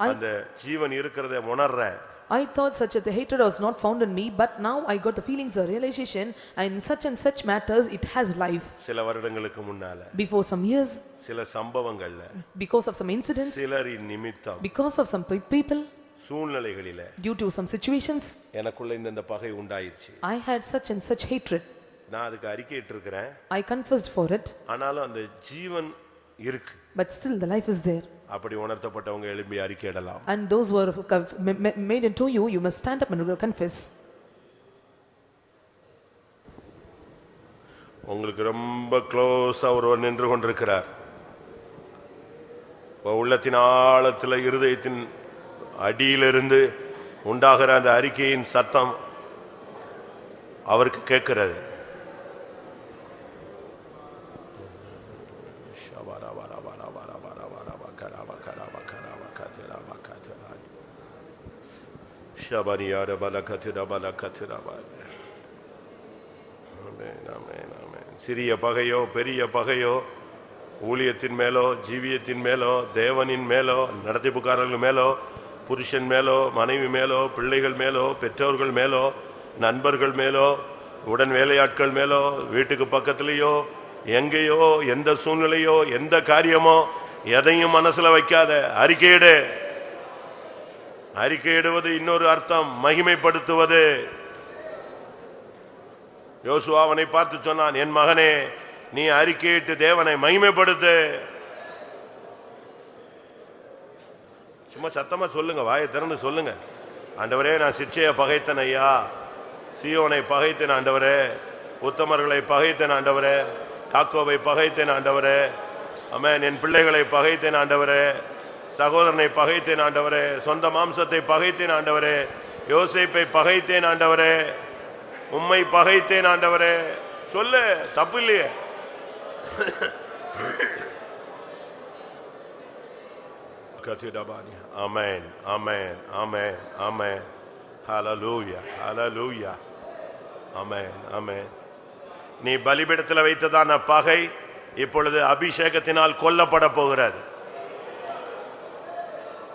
அந்த ஜீவன் இருக்கிறத உணர்றேன். I thought such a hatred was not found in me, but now I got the feelings of realization, and in such and such matters, it has life. சில வருடங்களுக்கு முன்னால Before some years, சில சம்பவங்கள்ல because of some incidents, சிலரின் நிமித்தம் because of some pe- people, சூழ்நிலைகளில due to some situations, எனக்குள்ள இந்தந்த பகை உண்டாயிருச்சு I had such and such hatred. நான் அதுக்கு அறிக்கையிட்டு இருக்கிறேன் I confessed for it, ஆனாலும் அந்த ஜீவன் இருக்கு but still the life is there. அப்படி உணர்த்தப்பட்டவங்க எழும்பி அறிக்கையிடலாம் And those who are made into you, you must stand up and confess. உங்களுக்கு ரொம்ப க்ளோஸா ஒருவர் நின்று கொண்டிருக்கிறார். உள்ளத்தின் ஆழத்துல இருதயத்தின் அடியிலிருந்து உண்டாகிற அந்த அறிக்கையின் சத்தம் அவருக்கு கேட்கிறது. ஷபனியார பலகத்திர பலகத்திரபாத ஆமென், ஆமென், ஆமென். சிறிய பகையோ பெரிய பகையோ ஊழியத்தின் மேலோ ஜீவியத்தின் மேலோ தேவனின் மேலோ நடத்திப்புக்காரர்கள் மேலோ புருஷன் மேலோ மனைவி மேலோ பிள்ளைகள் மேலோ பெற்றோர்கள் மேலோ நண்பர்கள் மேலோ உடன் வேலையாட்கள் மேலோ வீட்டுக்கு பக்கத்திலேயோ எங்கேயோ எந்த சூழ்நிலையோ எந்த காரியமோ எதையும் மனசில் வைக்காத அறிக்கையிடு அறிக்கையிடுவது இன்னொரு அர்த்தம் மகிமைப்படுத்துவது. யோசுவா அவனை பார்த்து சொன்னான் என் மகனே நீ அறிக்கையிட்டு தேவனை மகிமைப்படுத்து. சும்மா சத்தமா சொல்லுங்க வாயை திறந்து சொல்லுங்க. ஆண்டவரே நான் சிச்சையை பகைத்தன் ஐயா. சியோனை பகைத்தேன் ஆண்டவரே. உத்தமர்களை பகைத்தேன் ஆண்டவரே. டாக்கோவை பகைத்தேன் ஆண்டவரே. அமேன் என் பிள்ளைகளை பகைத்தேன் ஆண்டவரே. சகோதரனை பகைத்தேன் ஆண்டவரே சொந்த மாம்சத்தை பகைத்தேன் ஆண்டவரே யோசிப்பை பகைத்தேன் ஆண்டவரே உம்மை பகைத்தேன் ஆண்டவரே. சொல்லு தப்பு இல்லையே கத்திடபானி. அமேன் அமேன் அமேன் ஆமென். ஹலலூயா ஹalleluya. அமேன் ஆமென். நீ பலிபிடத்தில் வைத்ததான பகை இப்பொழுது அபிஷேகத்தினால் கொல்லப்பட போகிறது.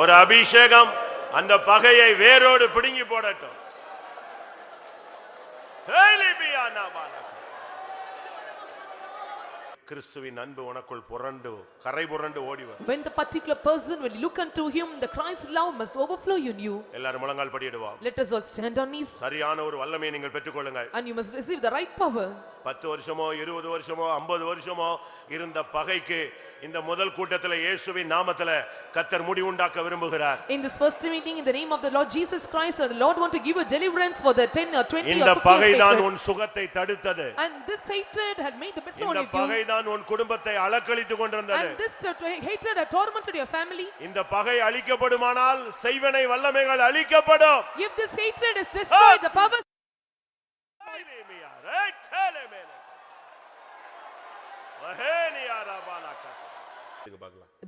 ஒரு அபிஷேகம் அந்த பகையை வேரோடு பிடுங்கி போடட்டும். கிறிஸ்துவின் அன்பு உனக்குள் புரண்டு கரை புரண்டு ஓடி வரும் When the particular person will look unto him, the Christ's love must overflow in you. எல்லாரும் முழங்கால் படியிடுவோம் Let us all stand on knees சரியான ஒரு வல்லமையை நீங்கள் பெற்றுக்கொள்ளுங்கள் and you must receive the right power. பத்து வருஷமோ இருபது வருஷமோ ஐம்பது வருஷமோ இருந்த பகைக்கு இந்த முதல் கூட்டத்தில் இயேசுவின் நாமத்துல கத்தர் முடிவுண்டாக்க விரும்புகிறார் In this first meeting, in the name of the Lord Jesus Christ, the Lord want to give a deliverance for the 10 or 20 இந்த or 50 years பகைதான் hatred. உன் சுகத்தை தடுத்தது And this hatred had made the on இந்த you. பகைதான் உன் குடும்பத்தை அலக்களித்துக் கொண்டிருந்தது And this uh, hatred had tormented your family. இந்த பகை அழிக்கப்படுமானால் செய்வனை வல்லமைகள் அழிக்கப்படும் If this hatred is destroyed, the power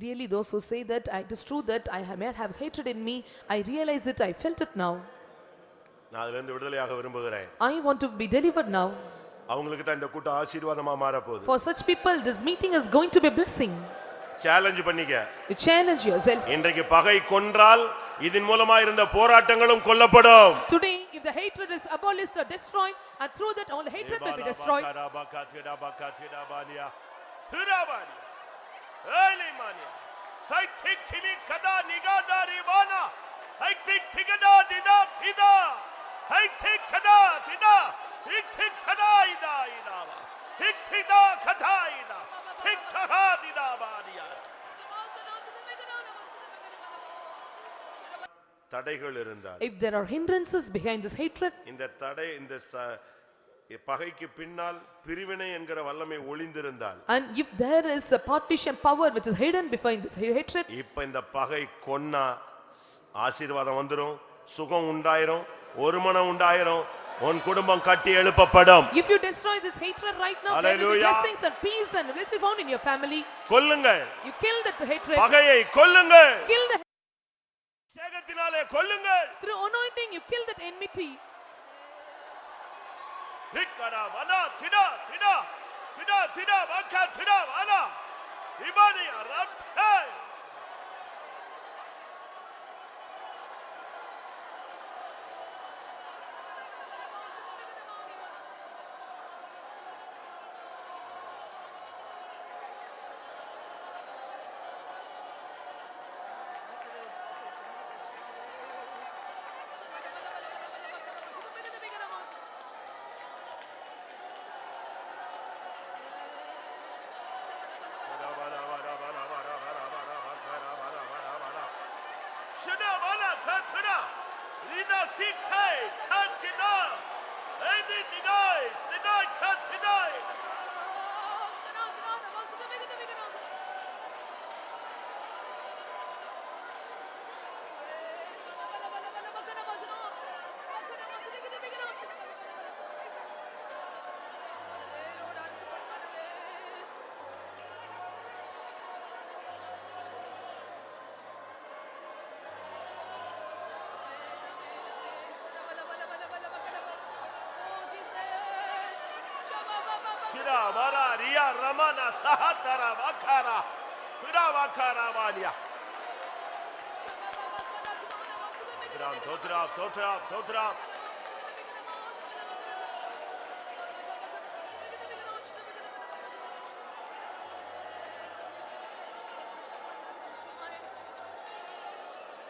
Really, those who say that I- it is true that I may have hatred in me, I realize it, I felt it now. நான் அதுல இருந்து விடுதலையாக விரும்புகிறேன் I want to be delivered now. அவங்களுக்கு தான் இந்த கூட்டம் ஆசீர்வாதமா மாறப்போகுது For such people, this meeting is going to be a blessing. Challenge பண்ணிக்க You challenge yourself. இன்றைக்கு பகை கொன்றால் இதன் மூலமா இருந்த போராட்டங்களும் கொல்லப்படும் Today, the hatred is abolished or destroyed, and through that all the hatred will be destroyed. தடைகள் இருந்தால் If there are hindrances behind this hatred, இந்த தடை இந்த பகைக்கு பின்னால் பிரிவினை என்கிற வல்லமை ஒளிந்திருந்தால் and if there is a partition power which is hidden behind this hatred, இப்ப இந்த பகை கொன்னா ஆசீர்வாதம் வந்துரும் சுகம் உண்டாயிரும் ஒரு மனம் உண்டாயிரும் உன் குடும்பம் கட்டி எழுப்பப்படும் if you destroy this hatred right now, there will be blessings and peace and will be found in your family. கொல்லுங்கள் You kill that hatred, பகையை கொல்லுங்கள் kill the அபிஷேகத்தினாலே கொல்லுங்கள். Through anointing, you kill that enmity. திக்கரா வனா திடா திடா. திடா திடா வாக்கா திடா வானா இபானியா ரப்டே sağ tarafa kara. Krava Karavalya. Trump, to Trump, to Trump, to Trump.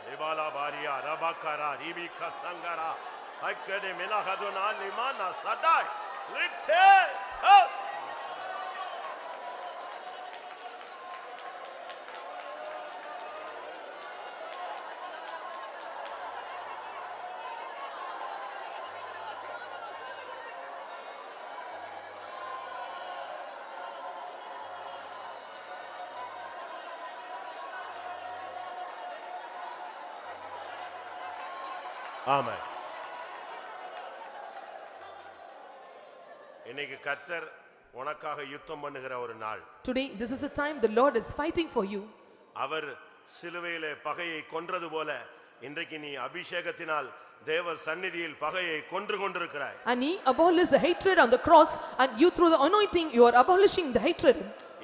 Rivala Baria, Rabakara, Ribi Kasangara, Hakkede Milahaduna Limana Sadai, Litte, Up! ஆமென் இன்னைக்கு கத்தர் உனக்காக யுத்தம் பண்ணுகிற ஒரு நாள் Today, this is a time the Lord is fighting for you. அவர் சிலுவையிலே பகையை கொன்றது போல இன்றைக்கு நீ அபிஷேகத்தினால் தேவ சந்நிதியில் பகையை கொன்று கொண்டிருக்கிறாய் And he abolished the hatred on the cross and you through the anointing, you are abolishing the hatred.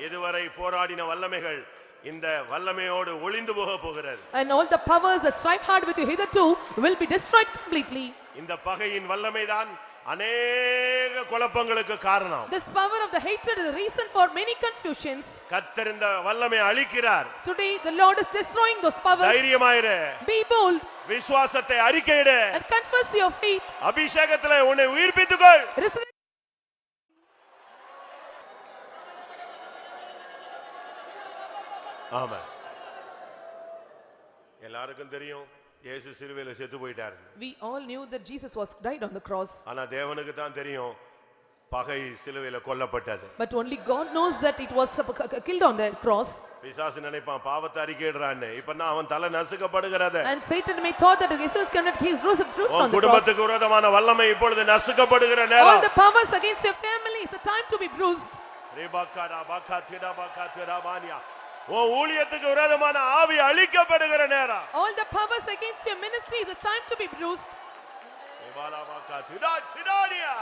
இதுவரை போராடின வல்லமைகள் இந்த வல்லமையோடு ஒளிந்து போக போகிறது And all the powers that strive hard with you hitherto will be destroyed completely. இந்த பகையின் வல்லமைதான் அநேக குழப்பங்களுக்கு காரணம் This power of the hatred is the reason for many confusions. கத்தர் இந்த வல்லமை அழிக்கிறார் Today, the Lord is destroying those powers. தைரியமாயிரு Be bold விசுவாசத்தை அறிக்கையிடு and confess your faith. அபிஷேகத்திலே உன்னை உயிர்ப்பித்துக்கொள் ஆமா எல்லாருக்கும் தெரியும் இயேசு சிலுவையில செத்து போயிட்டார் We all knew that Jesus was died on the cross, ஆனா தேவனுக்கு தான் தெரியும் பகை சிலுவையில கொல்லப்பட்டது but only God knows that it was killed on the cross. பிசாசு நினைப்பான் பாவத்தை அறிக்கையிடுறான்னு இப்ப நான் அவன் தலை நசுக்கப்படுகிறத And Satan may thought that Jesus cannot, he is bruised bruised on the cross. குடும்பத்துக்கு விரோதமான வல்லமை இப்பொழுது நசுக்கப்படுகிற All நேரம் the powers against your family, it's a time to be bruised. திடா, பாக்கா, திடா, Bania. உன் ஊழியத்துக்கு விரோதமான ஆவி அழிக்கப்படுகிற நேரம் All the powers against your ministry, it's a time to be bruised. திடானியா.